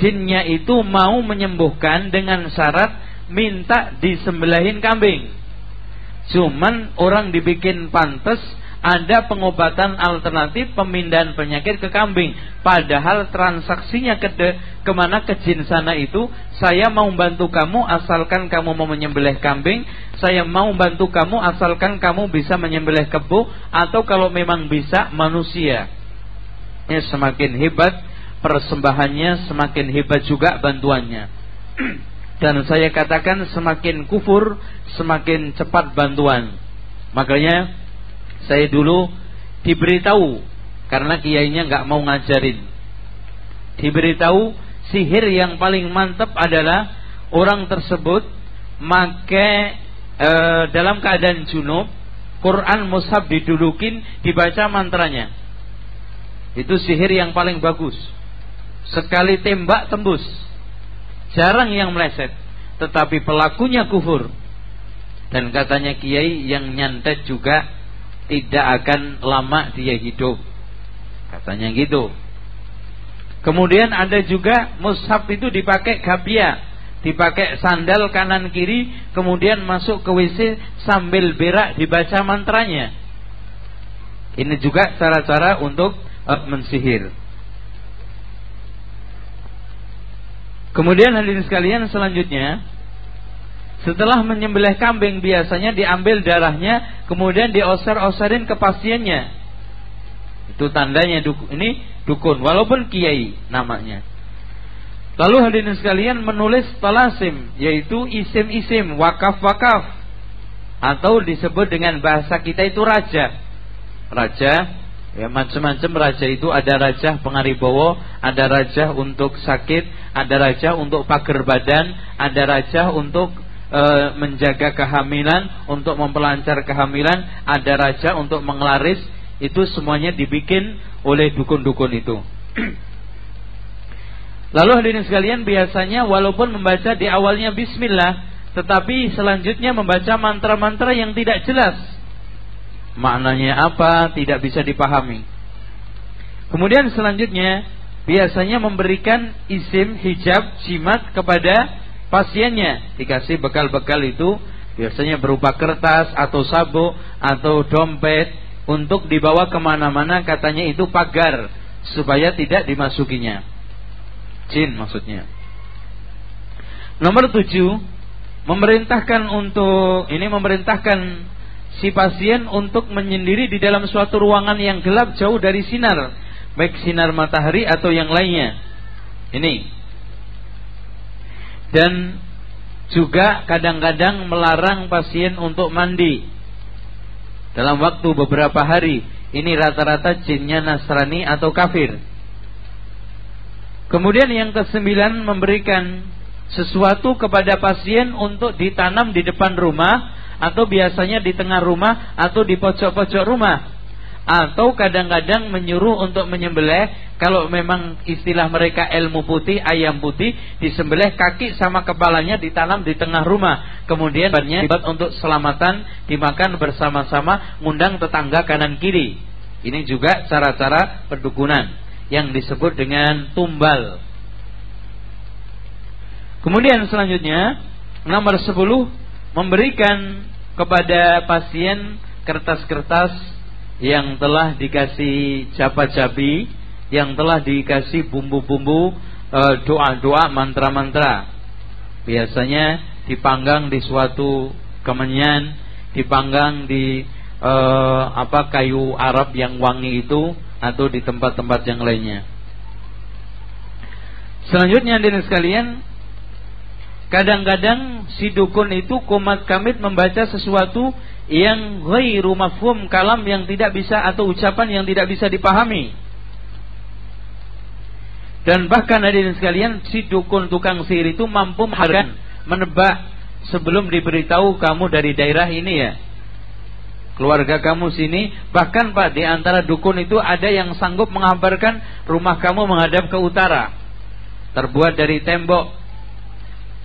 jinnya itu mau menyembuhkan dengan syarat minta disembelihin kambing. Cuman orang dibikin pantas ada pengobatan alternatif pemindahan penyakit ke kambing. Padahal transaksinya ke de, ke mana ke jin sana itu saya mau bantu kamu asalkan kamu mau menyembelih kambing. Saya mau bantu kamu asalkan kamu bisa menyembelih kebu atau kalau memang bisa manusia. Ya semakin hebat persembahannya semakin hebat juga bantuannya. Dan saya katakan semakin kufur semakin cepat bantuan. Makanya saya dulu diberitahu karena kiainya nggak mau ngajarin. Diberitahu sihir yang paling mantap adalah orang tersebut make e, dalam keadaan junub Quran mushaf didudukin dibaca mantranya Itu sihir yang paling bagus. Sekali tembak tembus. Jarang yang meleset. Tetapi pelakunya kufur. Dan katanya kiai yang nyantet juga tidak akan lama dia hidup. Katanya gitu. Kemudian ada juga mushaf itu dipakai gabia, dipakai sandal kanan kiri, kemudian masuk ke WC sambil berak dibaca mantranya. Ini juga cara-cara untuk uh, mensihir. Kemudian hadirin sekalian selanjutnya setelah menyembelih kambing biasanya diambil darahnya kemudian dioser-oserin ke pasiennya. Itu tandanya dukun, ini dukun walaupun kiai namanya. Lalu hadirin sekalian menulis talasim yaitu isim-isim wakaf-wakaf atau disebut dengan bahasa kita itu raja. Raja Ya macam-macam raja itu ada raja pengaribowo, ada raja untuk sakit, ada raja untuk pagar badan, ada raja untuk e, menjaga kehamilan, untuk memperlancar kehamilan, ada raja untuk mengelaris. Itu semuanya dibikin oleh dukun-dukun itu. Lalu hadirin sekalian biasanya walaupun membaca di awalnya bismillah, tetapi selanjutnya membaca mantra-mantra yang tidak jelas maknanya apa tidak bisa dipahami. Kemudian selanjutnya biasanya memberikan isim hijab jimat kepada pasiennya. Dikasih bekal-bekal itu biasanya berupa kertas atau sabuk atau dompet untuk dibawa ke mana-mana katanya itu pagar supaya tidak dimasukinya. Jin maksudnya. Nomor tujuh memerintahkan untuk ini memerintahkan si pasien untuk menyendiri di dalam suatu ruangan yang gelap jauh dari sinar, baik sinar matahari atau yang lainnya. Ini. Dan juga kadang-kadang melarang pasien untuk mandi dalam waktu beberapa hari. Ini rata-rata jinnya Nasrani atau kafir. Kemudian yang kesembilan memberikan sesuatu kepada pasien untuk ditanam di depan rumah atau biasanya di tengah rumah atau di pojok-pojok rumah. Atau kadang-kadang menyuruh untuk menyembelih. Kalau memang istilah mereka ilmu putih ayam putih disembelih kaki sama kepalanya ditanam di tengah rumah. Kemudian dibuat untuk selamatan dimakan bersama-sama ngundang tetangga kanan kiri. Ini juga cara-cara perdukunan yang disebut dengan tumbal. Kemudian selanjutnya nomor 10 memberikan kepada pasien kertas-kertas yang telah dikasih japa-jabi, yang telah dikasih bumbu-bumbu e, doa-doa mantra-mantra. Biasanya dipanggang di suatu kemenyan, dipanggang di e, apa kayu Arab yang wangi itu atau di tempat-tempat yang lainnya. Selanjutnya hadirin sekalian, Kadang-kadang si dukun itu kumat kamit membaca sesuatu yang ghairu mafhum kalam yang tidak bisa atau ucapan yang tidak bisa dipahami. Dan bahkan hadirin sekalian, si dukun tukang sihir itu mampu menghargai menebak sebelum diberitahu kamu dari daerah ini ya. Keluarga kamu sini, bahkan Pak di antara dukun itu ada yang sanggup mengabarkan rumah kamu menghadap ke utara. Terbuat dari tembok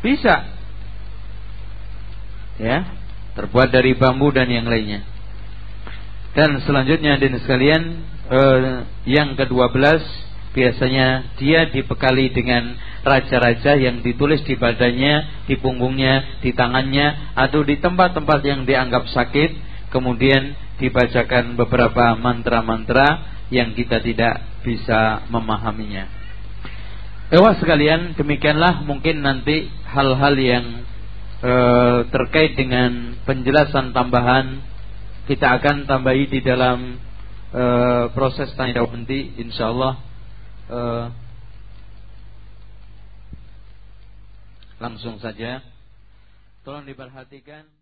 bisa. Ya, terbuat dari bambu dan yang lainnya. Dan selanjutnya hadirin sekalian, eh, yang ke-12 biasanya dia dibekali dengan raja-raja yang ditulis di badannya, di punggungnya, di tangannya atau di tempat-tempat yang dianggap sakit, kemudian dibacakan beberapa mantra-mantra yang kita tidak bisa memahaminya. Ewa sekalian, demikianlah mungkin nanti hal-hal yang e, terkait dengan penjelasan tambahan kita akan tambahi di dalam e, proses tanya jawab nanti insyaallah. E, langsung saja. Tolong diperhatikan